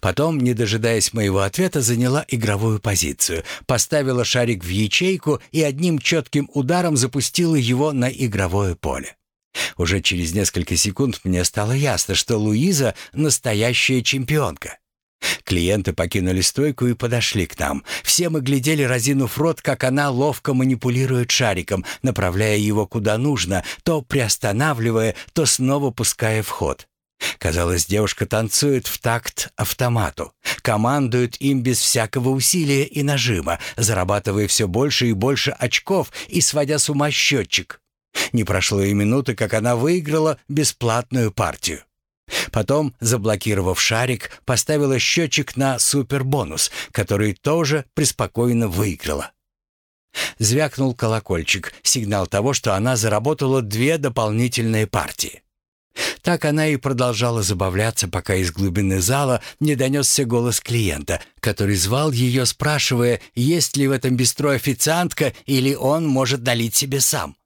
Потом, не дожидаясь моего ответа, заняла игровую позицию, поставила шарик в ячейку и одним четким ударом запустила его на игровое поле. Уже через несколько секунд мне стало ясно, что Луиза — настоящая чемпионка. Клиенты покинули стойку и подошли к нам. Все мы глядели, разинув рот, как она ловко манипулирует шариком, направляя его куда нужно, то приостанавливая, то снова пуская в ход. Казалось, девушка танцует в такт автомату, командует им без всякого усилия и нажима, зарабатывая все больше и больше очков и сводя с ума счетчик. Не прошло и минуты, как она выиграла бесплатную партию. Потом, заблокировав шарик, поставила счетчик на супербонус, который тоже преспокойно выиграла. Звякнул колокольчик, сигнал того, что она заработала две дополнительные партии. Так она и продолжала забавляться, пока из глубины зала не донесся голос клиента, который звал ее, спрашивая, есть ли в этом бистро официантка или он может налить себе сам.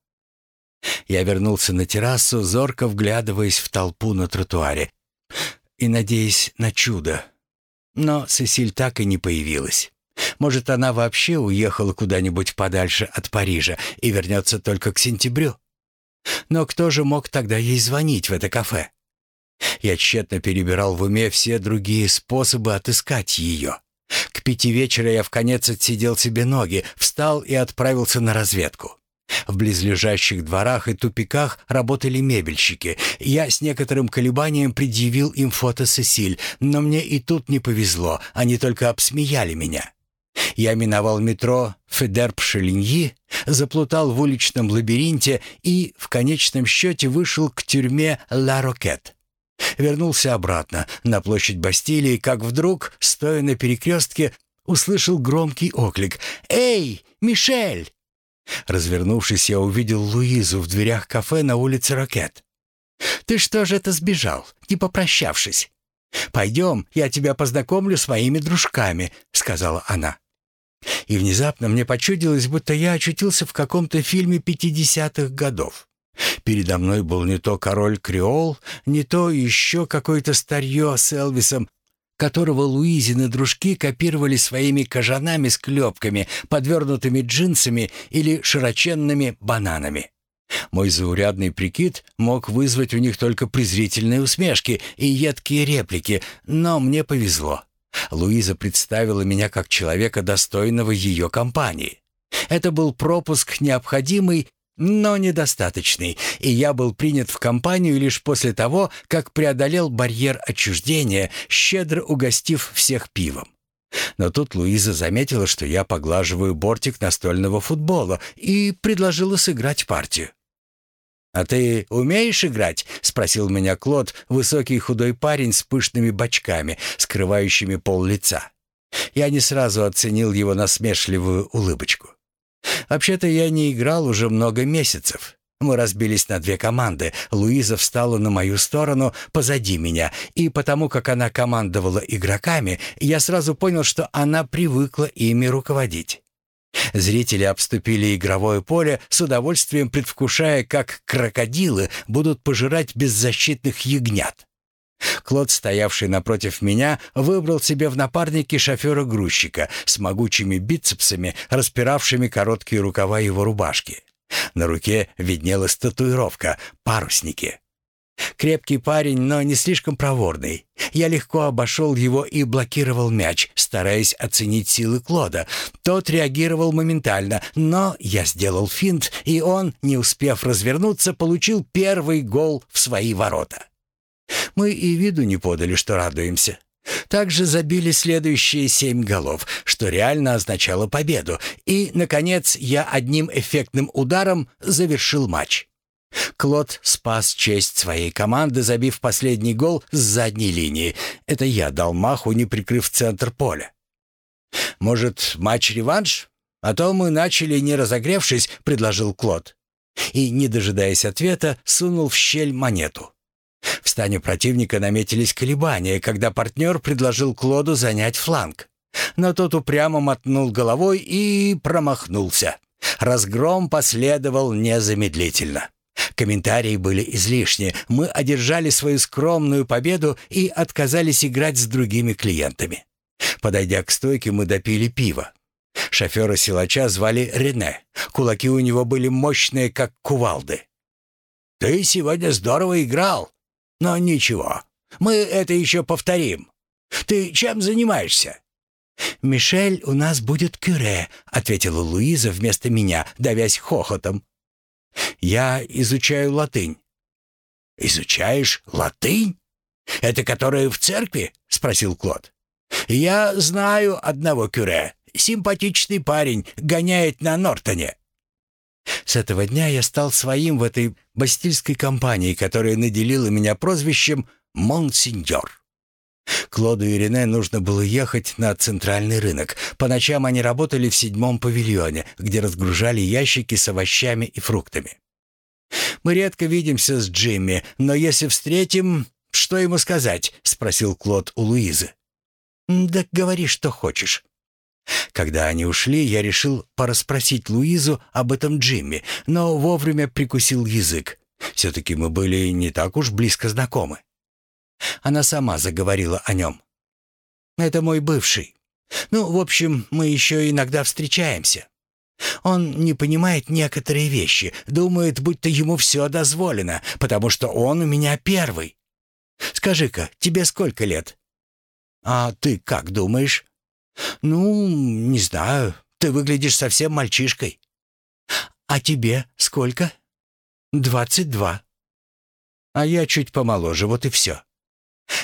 Я вернулся на террасу, зорко вглядываясь в толпу на тротуаре и надеясь на чудо. Но Сесиль так и не появилась. Может, она вообще уехала куда-нибудь подальше от Парижа и вернется только к сентябрю? Но кто же мог тогда ей звонить в это кафе? Я тщетно перебирал в уме все другие способы отыскать ее. К пяти вечера я в конец отсидел себе ноги, встал и отправился на разведку. В близлежащих дворах и тупиках работали мебельщики. Я с некоторым колебанием предъявил им фото Сесиль, но мне и тут не повезло, они только обсмеяли меня. Я миновал метро Федерб-Шелиньи, заплутал в уличном лабиринте и в конечном счете вышел к тюрьме Ла Рокет. Вернулся обратно на площадь Бастилии, как вдруг, стоя на перекрестке, услышал громкий оклик «Эй, Мишель!» Развернувшись, я увидел Луизу в дверях кафе на улице Рокет. «Ты что же это сбежал, не попрощавшись?» «Пойдем, я тебя познакомлю с моими дружками», — сказала она. И внезапно мне почудилось, будто я очутился в каком-то фильме пятидесятых годов. Передо мной был не то король Креол, не то еще какое-то старье с Элвисом, которого Луизины дружки копировали своими кожанами с клепками, подвернутыми джинсами или широченными бананами. Мой заурядный прикид мог вызвать у них только презрительные усмешки и едкие реплики, но мне повезло. Луиза представила меня как человека, достойного ее компании. Это был пропуск необходимый, но недостаточный, и я был принят в компанию лишь после того, как преодолел барьер отчуждения, щедро угостив всех пивом. Но тут Луиза заметила, что я поглаживаю бортик настольного футбола и предложила сыграть партию. «А ты умеешь играть?» — спросил меня Клод, высокий худой парень с пышными бочками, скрывающими пол лица. Я не сразу оценил его насмешливую улыбочку. Вообще-то я не играл уже много месяцев. Мы разбились на две команды. Луиза встала на мою сторону позади меня, и потому как она командовала игроками, я сразу понял, что она привыкла ими руководить. Зрители обступили игровое поле, с удовольствием предвкушая, как крокодилы будут пожирать беззащитных ягнят. Клод, стоявший напротив меня, выбрал себе в напарнике шофера-грузчика с могучими бицепсами, распиравшими короткие рукава его рубашки. На руке виднелась татуировка «Парусники». Крепкий парень, но не слишком проворный. Я легко обошел его и блокировал мяч, стараясь оценить силы Клода. Тот реагировал моментально, но я сделал финт, и он, не успев развернуться, получил первый гол в свои ворота. Мы и виду не подали, что радуемся. Также забили следующие семь голов, что реально означало победу. И, наконец, я одним эффектным ударом завершил матч. Клод спас честь своей команды, забив последний гол с задней линии. Это я дал маху, не прикрыв центр поля. «Может, матч-реванш? А то мы начали, не разогревшись», — предложил Клод. И, не дожидаясь ответа, сунул в щель монету. В стане противника наметились колебания, когда партнер предложил Клоду занять фланг. Но тот упрямо мотнул головой и промахнулся. Разгром последовал незамедлительно. Комментарии были излишни. Мы одержали свою скромную победу и отказались играть с другими клиентами. Подойдя к стойке, мы допили пиво. Шофера-силача звали Рене. Кулаки у него были мощные, как кувалды. «Ты сегодня здорово играл», но ничего, мы это еще повторим. Ты чем занимаешься?» «Мишель у нас будет кюре», — ответила Луиза вместо меня, давясь хохотом. «Я изучаю латынь». «Изучаешь латынь? Это которая в церкви?» — спросил Клод. «Я знаю одного кюре. Симпатичный парень, гоняет на Нортоне». С этого дня я стал своим в этой бастильской компании, которая наделила меня прозвищем «Монсеньор». Клоду и Рене нужно было ехать на центральный рынок. По ночам они работали в седьмом павильоне, где разгружали ящики с овощами и фруктами. «Мы редко видимся с Джимми, но если встретим, что ему сказать?» — спросил Клод у Луизы. «Да говори, что хочешь». Когда они ушли, я решил порасспросить Луизу об этом Джимми, но вовремя прикусил язык. Все-таки мы были не так уж близко знакомы. Она сама заговорила о нем. «Это мой бывший. Ну, в общем, мы еще иногда встречаемся. Он не понимает некоторые вещи, думает, будто ему все дозволено, потому что он у меня первый. Скажи-ка, тебе сколько лет?» «А ты как думаешь?» «Ну, не знаю. Ты выглядишь совсем мальчишкой». «А тебе сколько?» «Двадцать два». «А я чуть помоложе, вот и все».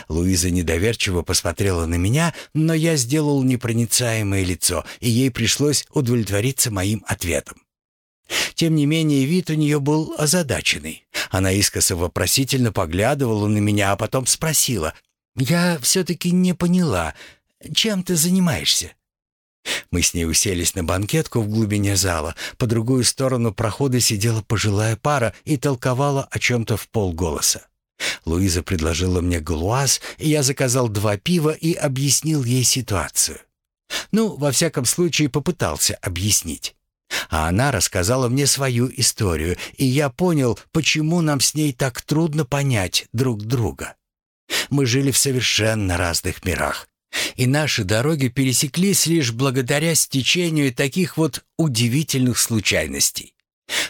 Луиза недоверчиво посмотрела на меня, но я сделал непроницаемое лицо, и ей пришлось удовлетвориться моим ответом. Тем не менее, вид у нее был озадаченный. Она искоса вопросительно поглядывала на меня, а потом спросила. «Я все-таки не поняла, чем ты занимаешься?» Мы с ней уселись на банкетку в глубине зала. По другую сторону прохода сидела пожилая пара и толковала о чем-то в полголоса. Луиза предложила мне галуаз, и я заказал два пива и объяснил ей ситуацию. Ну, во всяком случае, попытался объяснить. А она рассказала мне свою историю, и я понял, почему нам с ней так трудно понять друг друга. Мы жили в совершенно разных мирах, и наши дороги пересеклись лишь благодаря стечению таких вот удивительных случайностей.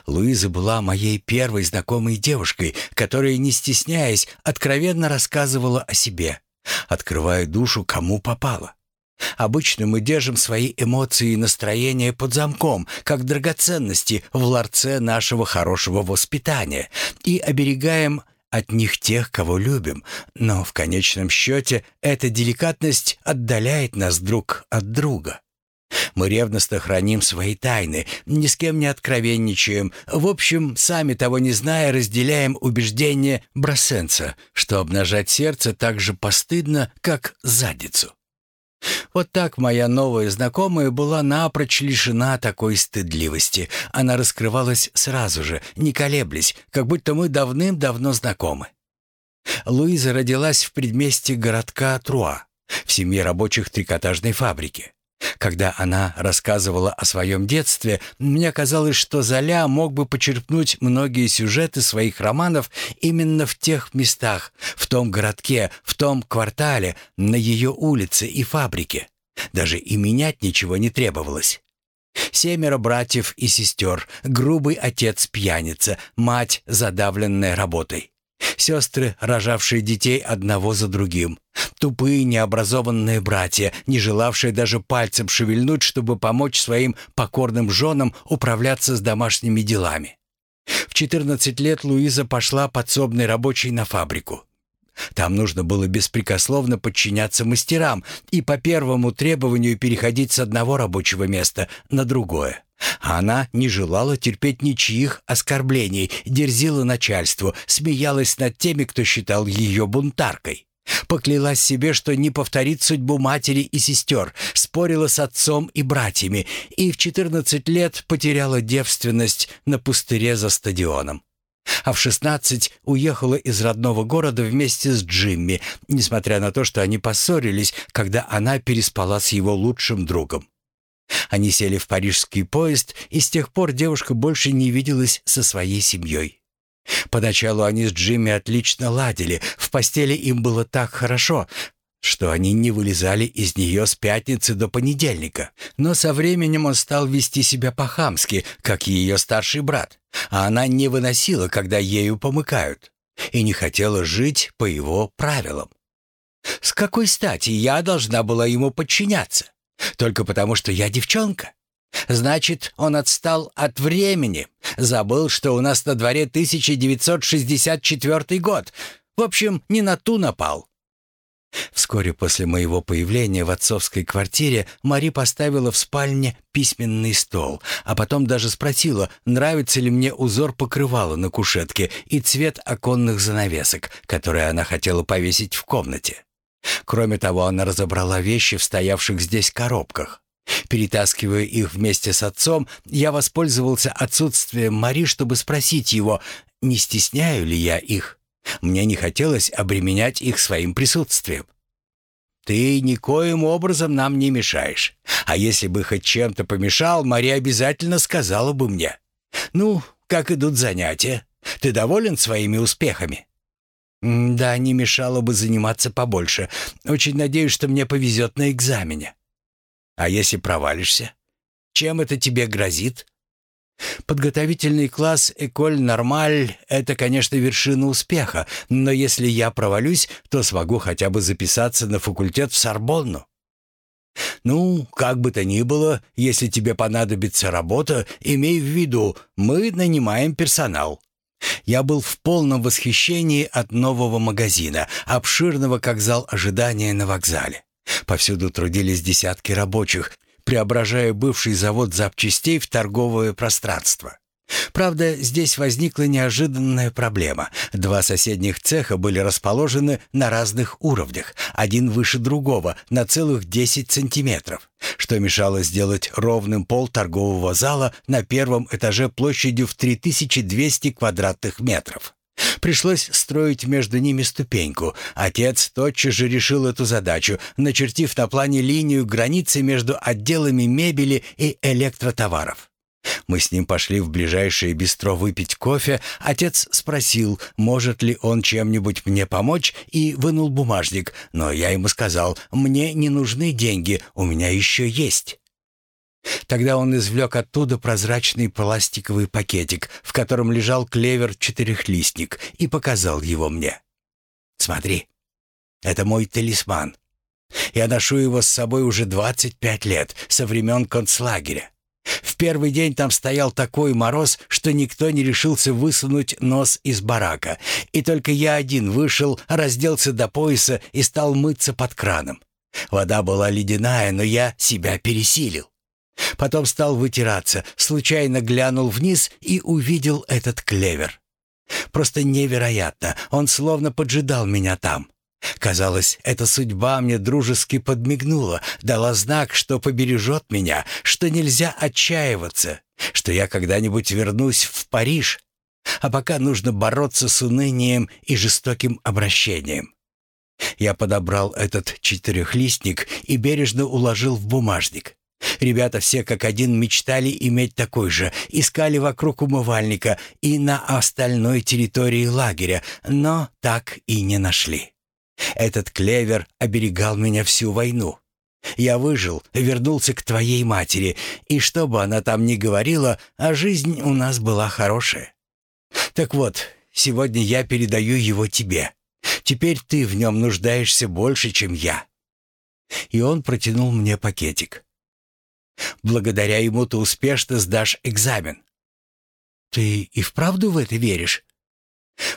Луиза была моей первой знакомой девушкой, которая, не стесняясь, откровенно рассказывала о себе, открывая душу кому попало. Обычно мы держим свои эмоции и настроения под замком, как драгоценности в ларце нашего хорошего воспитания, и оберегаем от них тех, кого любим, но в конечном счете эта деликатность отдаляет нас друг от друга. Мы ревностно храним свои тайны, ни с кем не откровенничаем, в общем, сами того не зная, разделяем убеждение Брасенца, что обнажать сердце так же постыдно, как задицу. Вот так моя новая знакомая была напрочь лишена такой стыдливости. Она раскрывалась сразу же, не колеблясь, как будто мы давным-давно знакомы. Луиза родилась в предместье городка Труа, в семье рабочих трикотажной фабрики. Когда она рассказывала о своем детстве, мне казалось, что Золя мог бы почерпнуть многие сюжеты своих романов именно в тех местах, в том городке, в том квартале, на ее улице и фабрике. Даже и менять ничего не требовалось. Семеро братьев и сестер, грубый отец-пьяница, мать, задавленная работой. Сестры, рожавшие детей одного за другим. Тупые необразованные братья, не желавшие даже пальцем шевельнуть, чтобы помочь своим покорным женам управляться с домашними делами. В 14 лет Луиза пошла подсобной рабочей на фабрику. Там нужно было беспрекословно подчиняться мастерам и по первому требованию переходить с одного рабочего места на другое. Она не желала терпеть ничьих оскорблений, дерзила начальству, смеялась над теми, кто считал ее бунтаркой. Поклялась себе, что не повторит судьбу матери и сестер, спорила с отцом и братьями, и в 14 лет потеряла девственность на пустыре за стадионом. А в 16 уехала из родного города вместе с Джимми, несмотря на то, что они поссорились, когда она переспала с его лучшим другом. Они сели в парижский поезд, и с тех пор девушка больше не виделась со своей семьей. Поначалу они с Джимми отлично ладили, в постели им было так хорошо, что они не вылезали из нее с пятницы до понедельника. Но со временем он стал вести себя по-хамски, как ее старший брат, а она не выносила, когда ею помыкают, и не хотела жить по его правилам. С какой стати я должна была ему подчиняться? Только потому, что я девчонка? Значит, он отстал от времени, забыл, что у нас на дворе 1964 год. В общем, не на ту напал. Вскоре после моего появления в отцовской квартире Мари поставила в спальне письменный стол, а потом даже спросила, нравится ли мне узор покрывала на кушетке и цвет оконных занавесок, которые она хотела повесить в комнате. Кроме того, она разобрала вещи в стоявших здесь коробках. Перетаскивая их вместе с отцом, я воспользовался отсутствием Мари, чтобы спросить его, не стесняю ли я их. Мне не хотелось обременять их своим присутствием. «Ты никоим образом нам не мешаешь. А если бы хоть чем-то помешал, Мария обязательно сказала бы мне. Ну, как идут занятия? Ты доволен своими успехами?» «Да, не мешало бы заниматься побольше. Очень надеюсь, что мне повезет на экзамене». «А если провалишься? Чем это тебе грозит?» «Подготовительный класс «Эколь Нормаль» — это, конечно, вершина успеха, но если я провалюсь, то смогу хотя бы записаться на факультет в Сорбонну». «Ну, как бы то ни было, если тебе понадобится работа, имей в виду, мы нанимаем персонал». Я был в полном восхищении от нового магазина, обширного как зал ожидания на вокзале. Повсюду трудились десятки рабочих, преображая бывший завод запчастей в торговое пространство. Правда, здесь возникла неожиданная проблема. Два соседних цеха были расположены на разных уровнях, один выше другого, на целых 10 сантиметров, что мешало сделать ровным пол торгового зала на первом этаже площадью в 3200 квадратных метров. Пришлось строить между ними ступеньку. Отец тотчас же решил эту задачу, начертив на плане линию границы между отделами мебели и электротоваров. Мы с ним пошли в ближайшее бистро выпить кофе. Отец спросил, может ли он чем-нибудь мне помочь, и вынул бумажник. Но я ему сказал, мне не нужны деньги, у меня еще есть. Тогда он извлек оттуда прозрачный пластиковый пакетик, в котором лежал клевер-четырехлистник, и показал его мне. «Смотри, это мой талисман. Я ношу его с собой уже 25 лет, со времен концлагеря. В первый день там стоял такой мороз, что никто не решился высунуть нос из барака, и только я один вышел, разделся до пояса и стал мыться под краном. Вода была ледяная, но я себя пересилил. Потом стал вытираться, случайно глянул вниз и увидел этот клевер. Просто невероятно, он словно поджидал меня там. Казалось, эта судьба мне дружески подмигнула, дала знак, что побережет меня, что нельзя отчаиваться, что я когда-нибудь вернусь в Париж, а пока нужно бороться с унынием и жестоким обращением. Я подобрал этот четырехлистник и бережно уложил в бумажник. Ребята все как один мечтали иметь такой же, искали вокруг умывальника и на остальной территории лагеря, но так и не нашли. Этот клевер оберегал меня всю войну. Я выжил, вернулся к твоей матери, и что бы она там ни говорила, а жизнь у нас была хорошая. Так вот, сегодня я передаю его тебе. Теперь ты в нем нуждаешься больше, чем я». И он протянул мне пакетик. «Благодаря ему ты успешно сдашь экзамен». «Ты и вправду в это веришь?»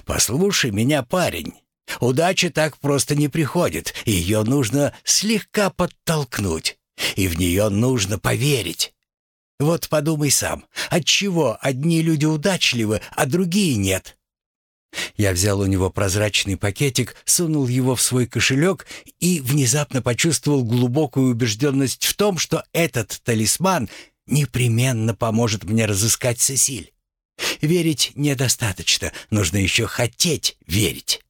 «Послушай меня, парень. Удача так просто не приходит, ее нужно слегка подтолкнуть, и в нее нужно поверить. Вот подумай сам, отчего одни люди удачливы, а другие нет? Я взял у него прозрачный пакетик, сунул его в свой кошелек и внезапно почувствовал глубокую убежденность в том, что этот талисман непременно поможет мне разыскать Сесиль. Верить недостаточно, нужно еще хотеть верить.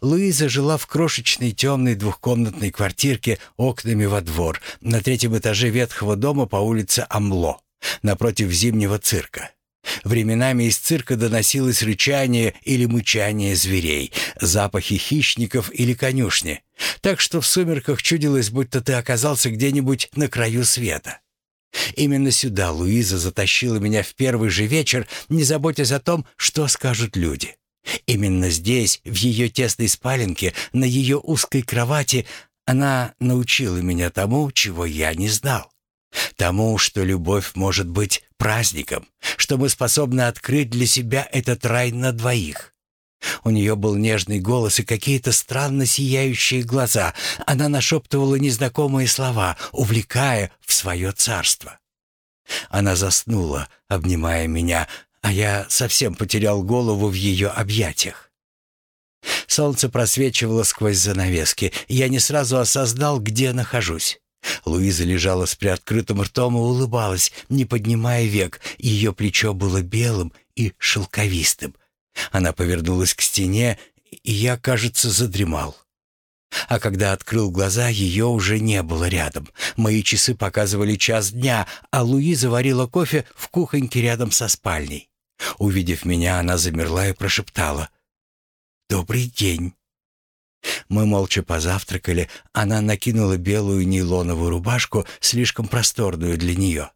Луиза жила в крошечной темной двухкомнатной квартирке окнами во двор на третьем этаже ветхого дома по улице Амло, напротив зимнего цирка. Временами из цирка доносилось рычание или мычание зверей, запахи хищников или конюшни, так что в сумерках чудилось, будто ты оказался где-нибудь на краю света. Именно сюда Луиза затащила меня в первый же вечер, не заботясь о том, что скажут люди. Именно здесь, в ее тесной спаленке, на ее узкой кровати, она научила меня тому, чего я не знал. Тому, что любовь может быть праздником, что мы способны открыть для себя этот рай на двоих. У нее был нежный голос и какие-то странно сияющие глаза. Она нашептывала незнакомые слова, увлекая в свое царство. Она заснула, обнимая меня, а я совсем потерял голову в ее объятиях. Солнце просвечивало сквозь занавески, я не сразу осознал, где нахожусь. Луиза лежала с приоткрытым ртом и улыбалась, не поднимая век. Ее плечо было белым и шелковистым. Она повернулась к стене, и я, кажется, задремал. А когда открыл глаза, ее уже не было рядом. Мои часы показывали час дня, а Луиза варила кофе в кухоньке рядом со спальней. Увидев меня, она замерла и прошептала. «Добрый день». Мы молча позавтракали. Она накинула белую нейлоновую рубашку, слишком просторную для нее.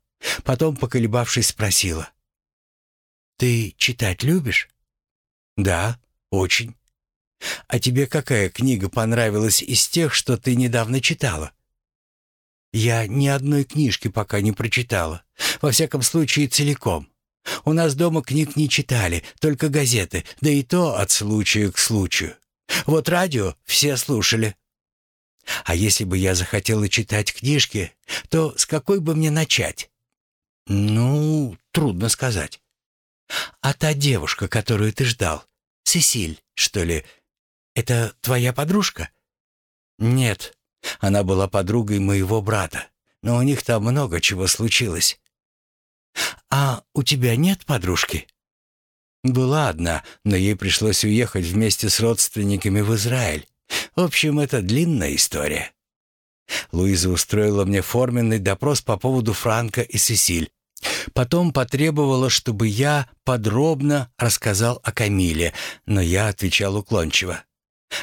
Потом, поколебавшись, спросила. «Ты читать любишь?» «Да, очень». «А тебе какая книга понравилась из тех, что ты недавно читала?» Я ни одной книжки пока не прочитала. Во всяком случае, целиком. У нас дома книг не читали, только газеты, да и то от случая к случаю. Вот радио все слушали. А если бы я захотела читать книжки, то с какой бы мне начать? Ну, трудно сказать. А та девушка, которую ты ждал, Сесиль, что ли, это твоя подружка? Нет, она была подругой моего брата, но у них там много чего случилось. А у тебя нет подружки? Была одна, но ей пришлось уехать вместе с родственниками в Израиль. В общем, это длинная история. Луиза устроила мне форменный допрос по поводу Франка и Сесиль. Потом потребовала, чтобы я подробно рассказал о Камиле, но я отвечал уклончиво.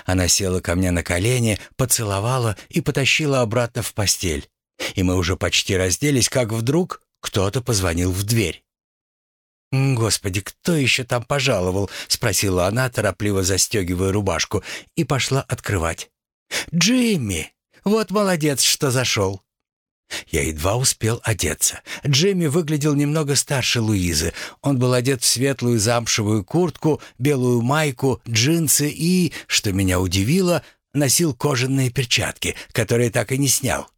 Она села ко мне на колени, поцеловала и потащила обратно в постель. И мы уже почти разделись, как вдруг кто-то позвонил в дверь. «Господи, кто еще там пожаловал?» — спросила она, торопливо застегивая рубашку, и пошла открывать. «Джимми! Вот молодец, что зашел!» Я едва успел одеться. Джимми выглядел немного старше Луизы. Он был одет в светлую замшевую куртку, белую майку, джинсы и, что меня удивило, носил кожаные перчатки, которые так и не снял.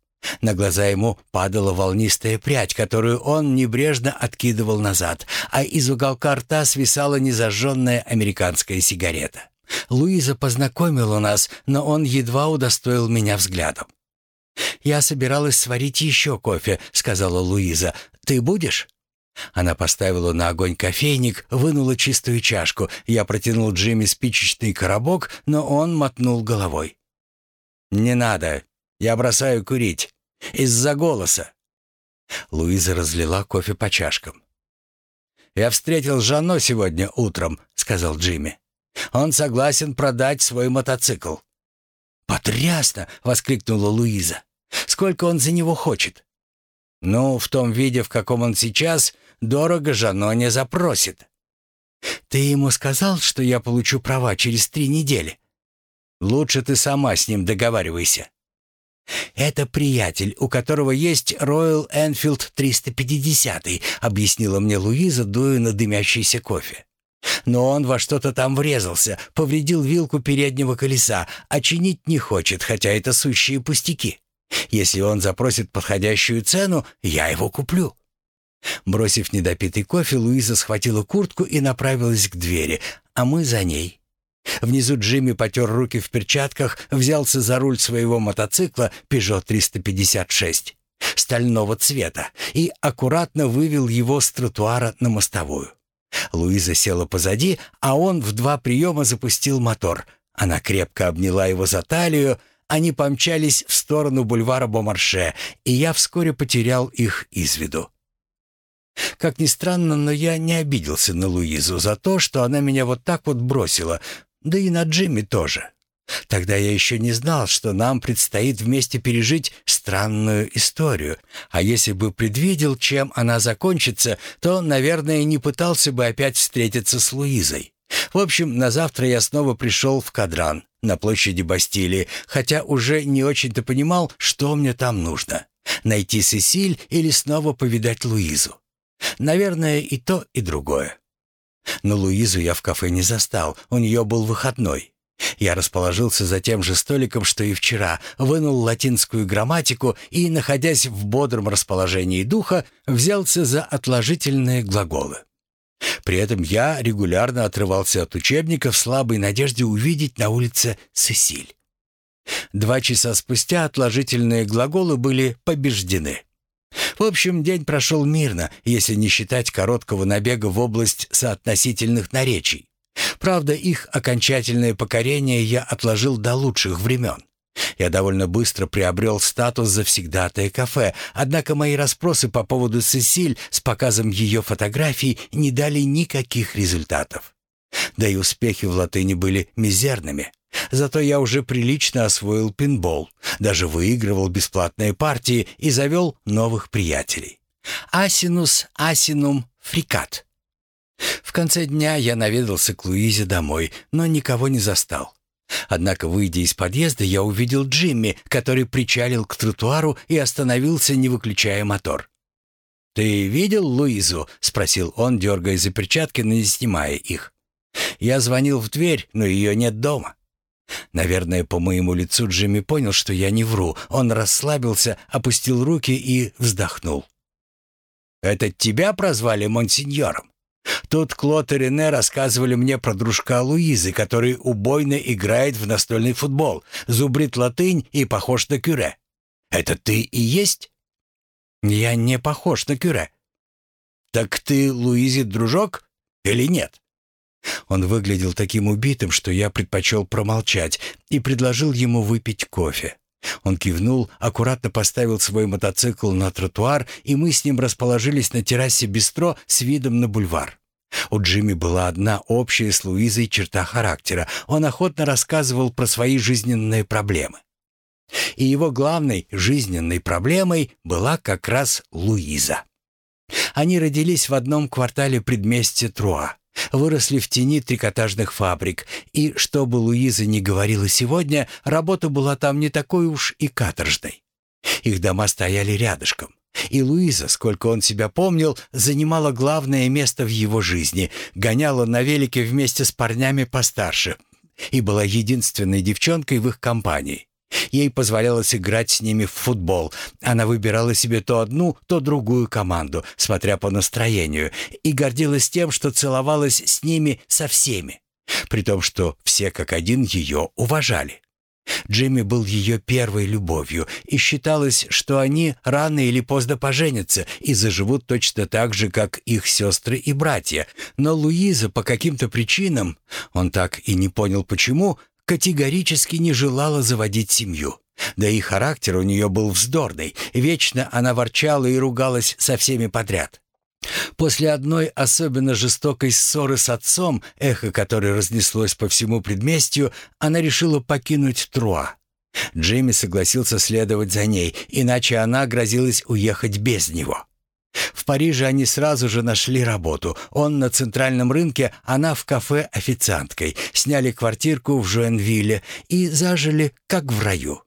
На глаза ему падала волнистая прядь, которую он небрежно откидывал назад, а из уголка рта свисала незажженная американская сигарета. Луиза познакомила нас, но он едва удостоил меня взглядом. «Я собиралась сварить еще кофе», — сказала Луиза. «Ты будешь?» Она поставила на огонь кофейник, вынула чистую чашку. Я протянул Джимми спичечный коробок, но он мотнул головой. «Не надо. Я бросаю курить. Из-за голоса». Луиза разлила кофе по чашкам. «Я встретил Жанно сегодня утром», — сказал Джимми. «Он согласен продать свой мотоцикл». «Потрясно!» — воскликнула Луиза. «Сколько он за него хочет?» «Ну, в том виде, в каком он сейчас, дорого Жанно не запросит». «Ты ему сказал, что я получу права через три недели?» «Лучше ты сама с ним договаривайся». «Это приятель, у которого есть Royal Enfield 350», — объяснила мне Луиза, дуя на дымящийся кофе. «Но он во что-то там врезался, повредил вилку переднего колеса, а чинить не хочет, хотя это сущие пустяки. Если он запросит подходящую цену, я его куплю». Бросив недопитый кофе, Луиза схватила куртку и направилась к двери, а мы за ней. Внизу Джимми потер руки в перчатках, взялся за руль своего мотоцикла Peugeot 356 стального цвета и аккуратно вывел его с тротуара на мостовую. Луиза села позади, а он в два приема запустил мотор. Она крепко обняла его за талию, они помчались в сторону бульвара Бомарше, и я вскоре потерял их из виду. Как ни странно, но я не обиделся на Луизу за то, что она меня вот так вот бросила, да и на Джимми тоже. Тогда я еще не знал, что нам предстоит вместе пережить странную историю. А если бы предвидел, чем она закончится, то, наверное, не пытался бы опять встретиться с Луизой. В общем, на завтра я снова пришел в Кадран, на площади Бастилии, хотя уже не очень-то понимал, что мне там нужно. Найти Сесиль или снова повидать Луизу. Наверное, и то, и другое. Но Луизу я в кафе не застал, у нее был выходной. Я расположился за тем же столиком, что и вчера, вынул латинскую грамматику и, находясь в бодром расположении духа, взялся за отложительные глаголы. При этом я регулярно отрывался от учебника в слабой надежде увидеть на улице Сесиль. Два часа спустя отложительные глаголы были побеждены. В общем, день прошел мирно, если не считать короткого набега в область соотносительных наречий. Правда, их окончательное покорение я отложил до лучших времен. Я довольно быстро приобрел статус завсегдатая кафе, однако мои расспросы по поводу Сесиль с показом ее фотографий не дали никаких результатов. Да и успехи в латыни были мизерными. Зато я уже прилично освоил пинбол, даже выигрывал бесплатные партии и завел новых приятелей. Асинус асинум фрикат. В конце дня я наведался к Луизе домой, но никого не застал. Однако, выйдя из подъезда, я увидел Джимми, который причалил к тротуару и остановился, не выключая мотор. «Ты видел Луизу?» — спросил он, дергая за перчатки, но не снимая их. «Я звонил в дверь, но ее нет дома». Наверное, по моему лицу Джимми понял, что я не вру. Он расслабился, опустил руки и вздохнул. «Это тебя прозвали монсеньором?» Тут Клод и Рене рассказывали мне про дружка Луизы, который убойно играет в настольный футбол, зубрит латынь и похож на кюре. Это ты и есть? Я не похож на кюре. Так ты Луизе дружок или нет? Он выглядел таким убитым, что я предпочел промолчать и предложил ему выпить кофе. Он кивнул, аккуратно поставил свой мотоцикл на тротуар, и мы с ним расположились на террасе бистро с видом на бульвар. У Джимми была одна общая с Луизой черта характера. Он охотно рассказывал про свои жизненные проблемы. И его главной жизненной проблемой была как раз Луиза. Они родились в одном квартале предместья Труа. Выросли в тени трикотажных фабрик, и, что бы Луиза ни говорила сегодня, работа была там не такой уж и каторжной. Их дома стояли рядышком. И Луиза, сколько он себя помнил, занимала главное место в его жизни, гоняла на велике вместе с парнями постарше и была единственной девчонкой в их компании. Ей позволялось играть с ними в футбол. Она выбирала себе то одну, то другую команду, смотря по настроению, и гордилась тем, что целовалась с ними со всеми, при том, что все как один ее уважали. Джимми был ее первой любовью, и считалось, что они рано или поздно поженятся и заживут точно так же, как их сестры и братья. Но Луиза по каким-то причинам, он так и не понял почему, категорически не желала заводить семью. Да и характер у нее был вздорный. Вечно она ворчала и ругалась со всеми подряд. После одной особенно жестокой ссоры с отцом, эхо которой разнеслось по всему предместью, она решила покинуть Труа. Джимми согласился следовать за ней, иначе она грозилась уехать без него. В Париже они сразу же нашли работу. Он на центральном рынке, она в кафе официанткой. Сняли квартирку в Жуэнвилле и зажили как в раю.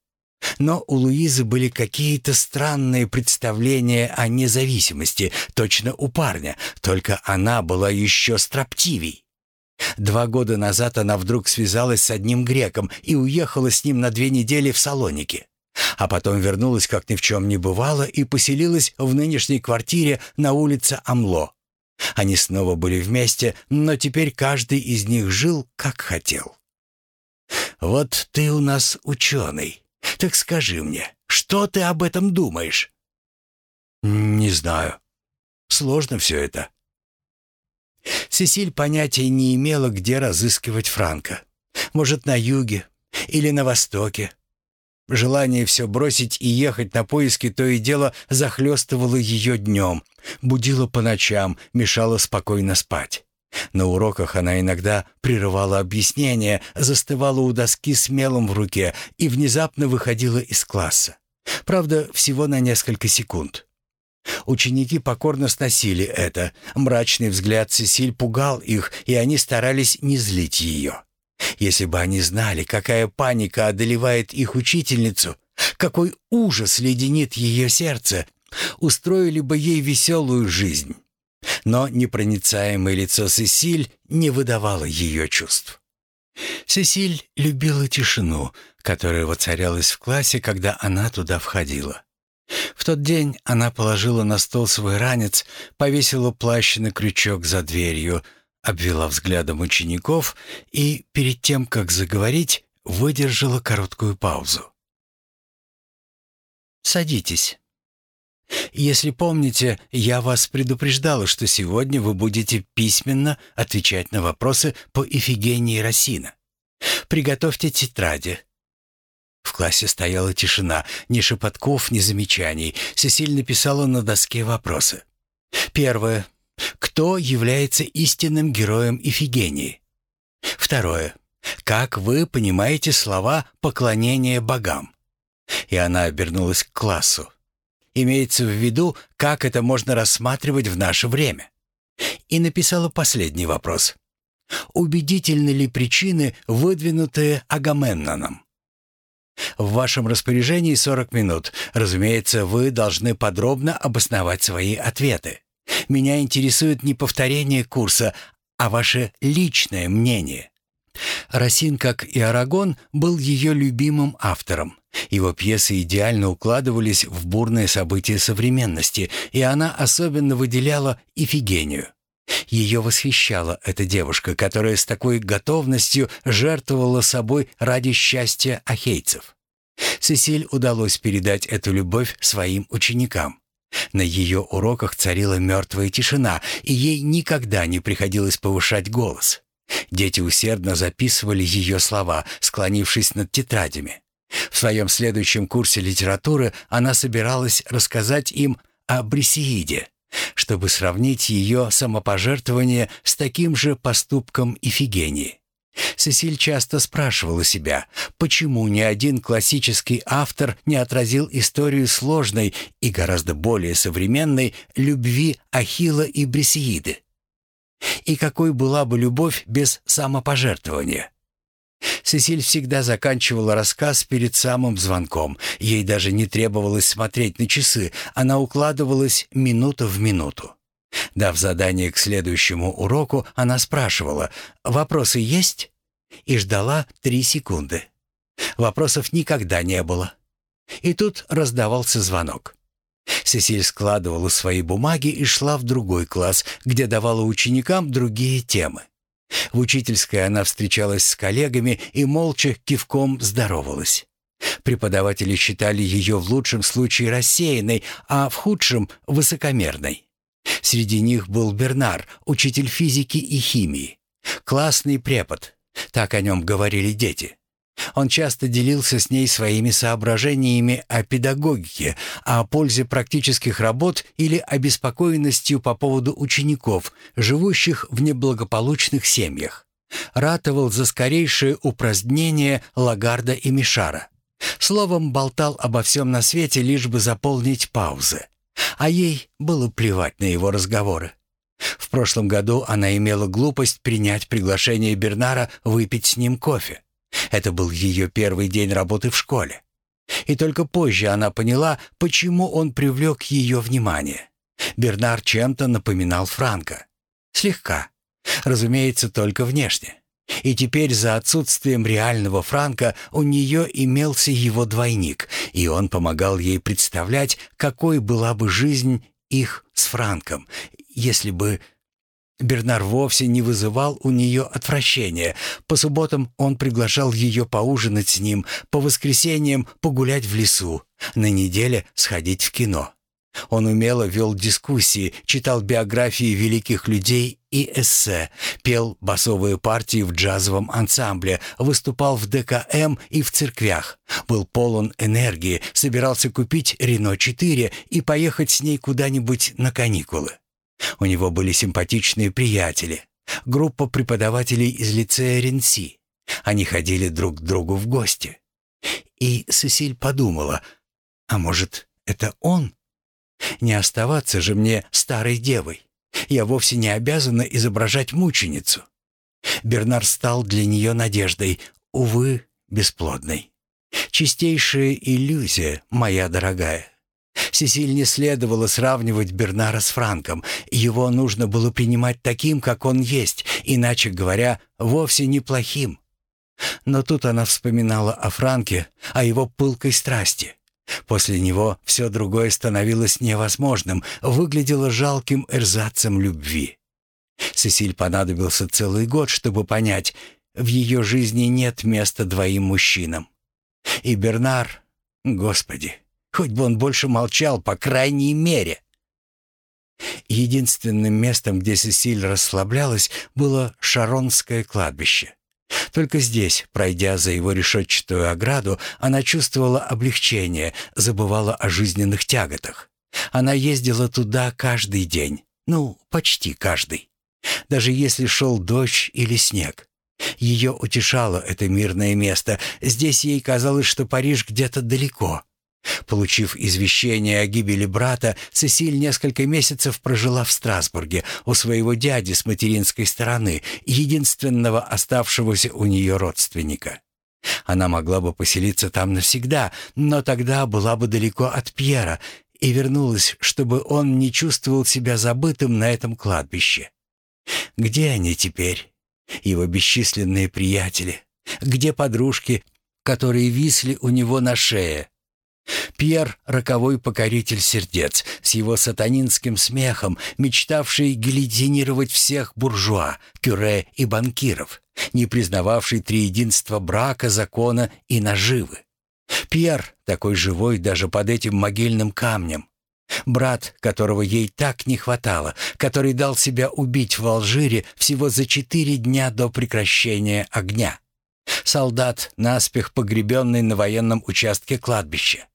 Но у Луизы были какие-то странные представления о независимости, точно у парня, только она была еще строптивей. Два года назад она вдруг связалась с одним греком и уехала с ним на две недели в Салоники. А потом вернулась, как ни в чем не бывало, и поселилась в нынешней квартире на улице Амло. Они снова были вместе, но теперь каждый из них жил, как хотел. «Вот ты у нас ученый. Так скажи мне, что ты об этом думаешь?» «Не знаю. Сложно все это». Сесиль понятия не имела, где разыскивать Франка. Может, на юге или на востоке. Желание все бросить и ехать на поиски то и дело захлестывало ее днем, будило по ночам, мешало спокойно спать. На уроках она иногда прерывала объяснения, застывала у доски с мелом в руке и внезапно выходила из класса. Правда, всего на несколько секунд. Ученики покорно сносили это. Мрачный взгляд Сесиль пугал их, и они старались не злить ее. Если бы они знали, какая паника одолевает их учительницу, какой ужас леденит ее сердце, устроили бы ей веселую жизнь. Но непроницаемое лицо Сесиль не выдавало ее чувств. Сесиль любила тишину, которая воцарялась в классе, когда она туда входила. В тот день она положила на стол свой ранец, повесила плащ на крючок за дверью — обвела взглядом учеников и, перед тем, как заговорить, выдержала короткую паузу. «Садитесь. Если помните, я вас предупреждала, что сегодня вы будете письменно отвечать на вопросы по Эфигении Росина. Приготовьте тетради». В классе стояла тишина, ни шепотков, ни замечаний. Сесиль написала на доске вопросы. Первое. Кто является истинным героем Ифигении? Второе. Как вы понимаете слова поклонения богам? И она обернулась к классу. Имеется в виду, как это можно рассматривать в наше время. И написала последний вопрос. Убедительны ли причины, выдвинутые Агамемноном? В вашем распоряжении 40 минут. Разумеется, вы должны подробно обосновать свои ответы. Меня интересует не повторение курса, а ваше личное мнение. Росин, как и Арагон, был ее любимым автором. Его пьесы идеально укладывались в бурные события современности, и она особенно выделяла Ифигению. Ее восхищала эта девушка, которая с такой готовностью жертвовала собой ради счастья ахейцев. Сесиль удалось передать эту любовь своим ученикам. На ее уроках царила мертвая тишина, и ей никогда не приходилось повышать голос. Дети усердно записывали ее слова, склонившись над тетрадями. В своем следующем курсе литературы она собиралась рассказать им о Брисеиде, чтобы сравнить ее самопожертвование с таким же поступком Ифигении. Сесиль часто спрашивала себя, почему ни один классический автор не отразил историю сложной и гораздо более современной любви Ахилла и Брисеиды. И какой была бы любовь без самопожертвования? Сесиль всегда заканчивала рассказ перед самым звонком. Ей даже не требовалось смотреть на часы, она укладывалась минута в минуту. Дав задание к следующему уроку, она спрашивала «Вопросы есть?» и ждала три секунды. Вопросов никогда не было. И тут раздавался звонок. Сесиль складывала свои бумаги и шла в другой класс, где давала ученикам другие темы. В учительской она встречалась с коллегами и молча кивком здоровалась. Преподаватели считали ее в лучшем случае рассеянной, а в худшем — высокомерной. Среди них был Бернар, учитель физики и химии. Классный препод, так о нем говорили дети. Он часто делился с ней своими соображениями о педагогике, о пользе практических работ или обеспокоенностью по поводу учеников, живущих в неблагополучных семьях. Ратовал за скорейшее упразднение Лагарда и Мишара. Словом, болтал обо всем на свете, лишь бы заполнить паузы. А ей было плевать на его разговоры. В прошлом году она имела глупость принять приглашение Бернара выпить с ним кофе. Это был ее первый день работы в школе. И только позже она поняла, почему он привлек ее внимание. Бернар чем-то напоминал Франка. Слегка. Разумеется, только внешне. И теперь за отсутствием реального Франка у нее имелся его двойник, и он помогал ей представлять, какой была бы жизнь их с Франком, если бы Бернар вовсе не вызывал у нее отвращения. По субботам он приглашал ее поужинать с ним, по воскресеньям погулять в лесу, на неделе сходить в кино. Он умело вел дискуссии, читал биографии великих людей и эссе, пел басовые партии в джазовом ансамбле, выступал в ДКМ и в церквях, был полон энергии, собирался купить «Рено-4» и поехать с ней куда-нибудь на каникулы. У него были симпатичные приятели, группа преподавателей из лицея Ренси. Они ходили друг к другу в гости. И Сесиль подумала, а может, это он? Не оставаться же мне старой девой. Я вовсе не обязана изображать мученицу. Бернар стал для нее надеждой, увы, бесплодной. Чистейшая иллюзия, моя дорогая. Сесиль не следовало сравнивать Бернара с Франком. Его нужно было принимать таким, как он есть, иначе говоря, вовсе неплохим. Но тут она вспоминала о Франке, о его пылкой страсти. После него все другое становилось невозможным, выглядело жалким эрзацем любви. Сесиль понадобился целый год, чтобы понять, в ее жизни нет места двоим мужчинам. И Бернар, Господи, Хоть бы он больше молчал, по крайней мере. Единственным местом, где Сесиль расслаблялась, было Шаронское кладбище. Только здесь, пройдя за его решетчатую ограду, она чувствовала облегчение, забывала о жизненных тяготах. Она ездила туда каждый день, ну, почти каждый. Даже если шел дождь или снег. Ее утешало это мирное место. Здесь ей казалось, что Париж где-то далеко. Получив извещение о гибели брата, Цесиль несколько месяцев прожила в Страсбурге у своего дяди с материнской стороны, единственного оставшегося у нее родственника. Она могла бы поселиться там навсегда, но тогда была бы далеко от Пьера и вернулась, чтобы он не чувствовал себя забытым на этом кладбище. Где они теперь? Его бесчисленные приятели? Где подружки, которые висли у него на шее? Пьер — роковой покоритель сердец, с его сатанинским смехом, мечтавший гильотинировать всех буржуа, кюре и банкиров, не признававший триединство брака, закона и наживы. Пьер, такой живой даже под этим могильным камнем. Брат, которого ей так не хватало, который дал себя убить в Алжире всего за четыре дня до прекращения огня. Солдат, наспех погребенный на военном участке кладбища.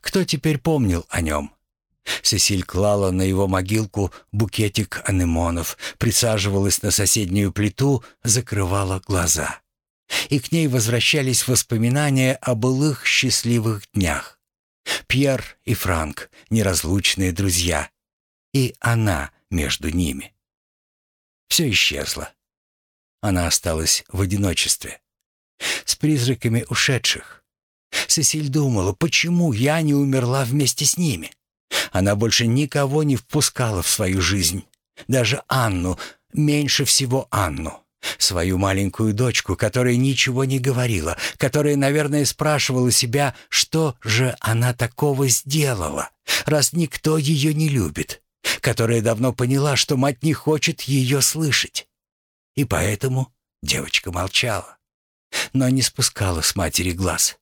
Кто теперь помнил о нем? Сесиль клала на его могилку букетик анемонов, присаживалась на соседнюю плиту, закрывала глаза. И к ней возвращались воспоминания о былых счастливых днях. Пьер и Франк — неразлучные друзья. И она между ними. Все исчезло. Она осталась в одиночестве. С призраками ушедших. Сесиль думала, почему я не умерла вместе с ними. Она больше никого не впускала в свою жизнь. Даже Анну, меньше всего Анну. Свою маленькую дочку, которая ничего не говорила, которая, наверное, спрашивала себя, что же она такого сделала, раз никто ее не любит, которая давно поняла, что мать не хочет ее слышать. И поэтому девочка молчала, но не спускала с матери глаз.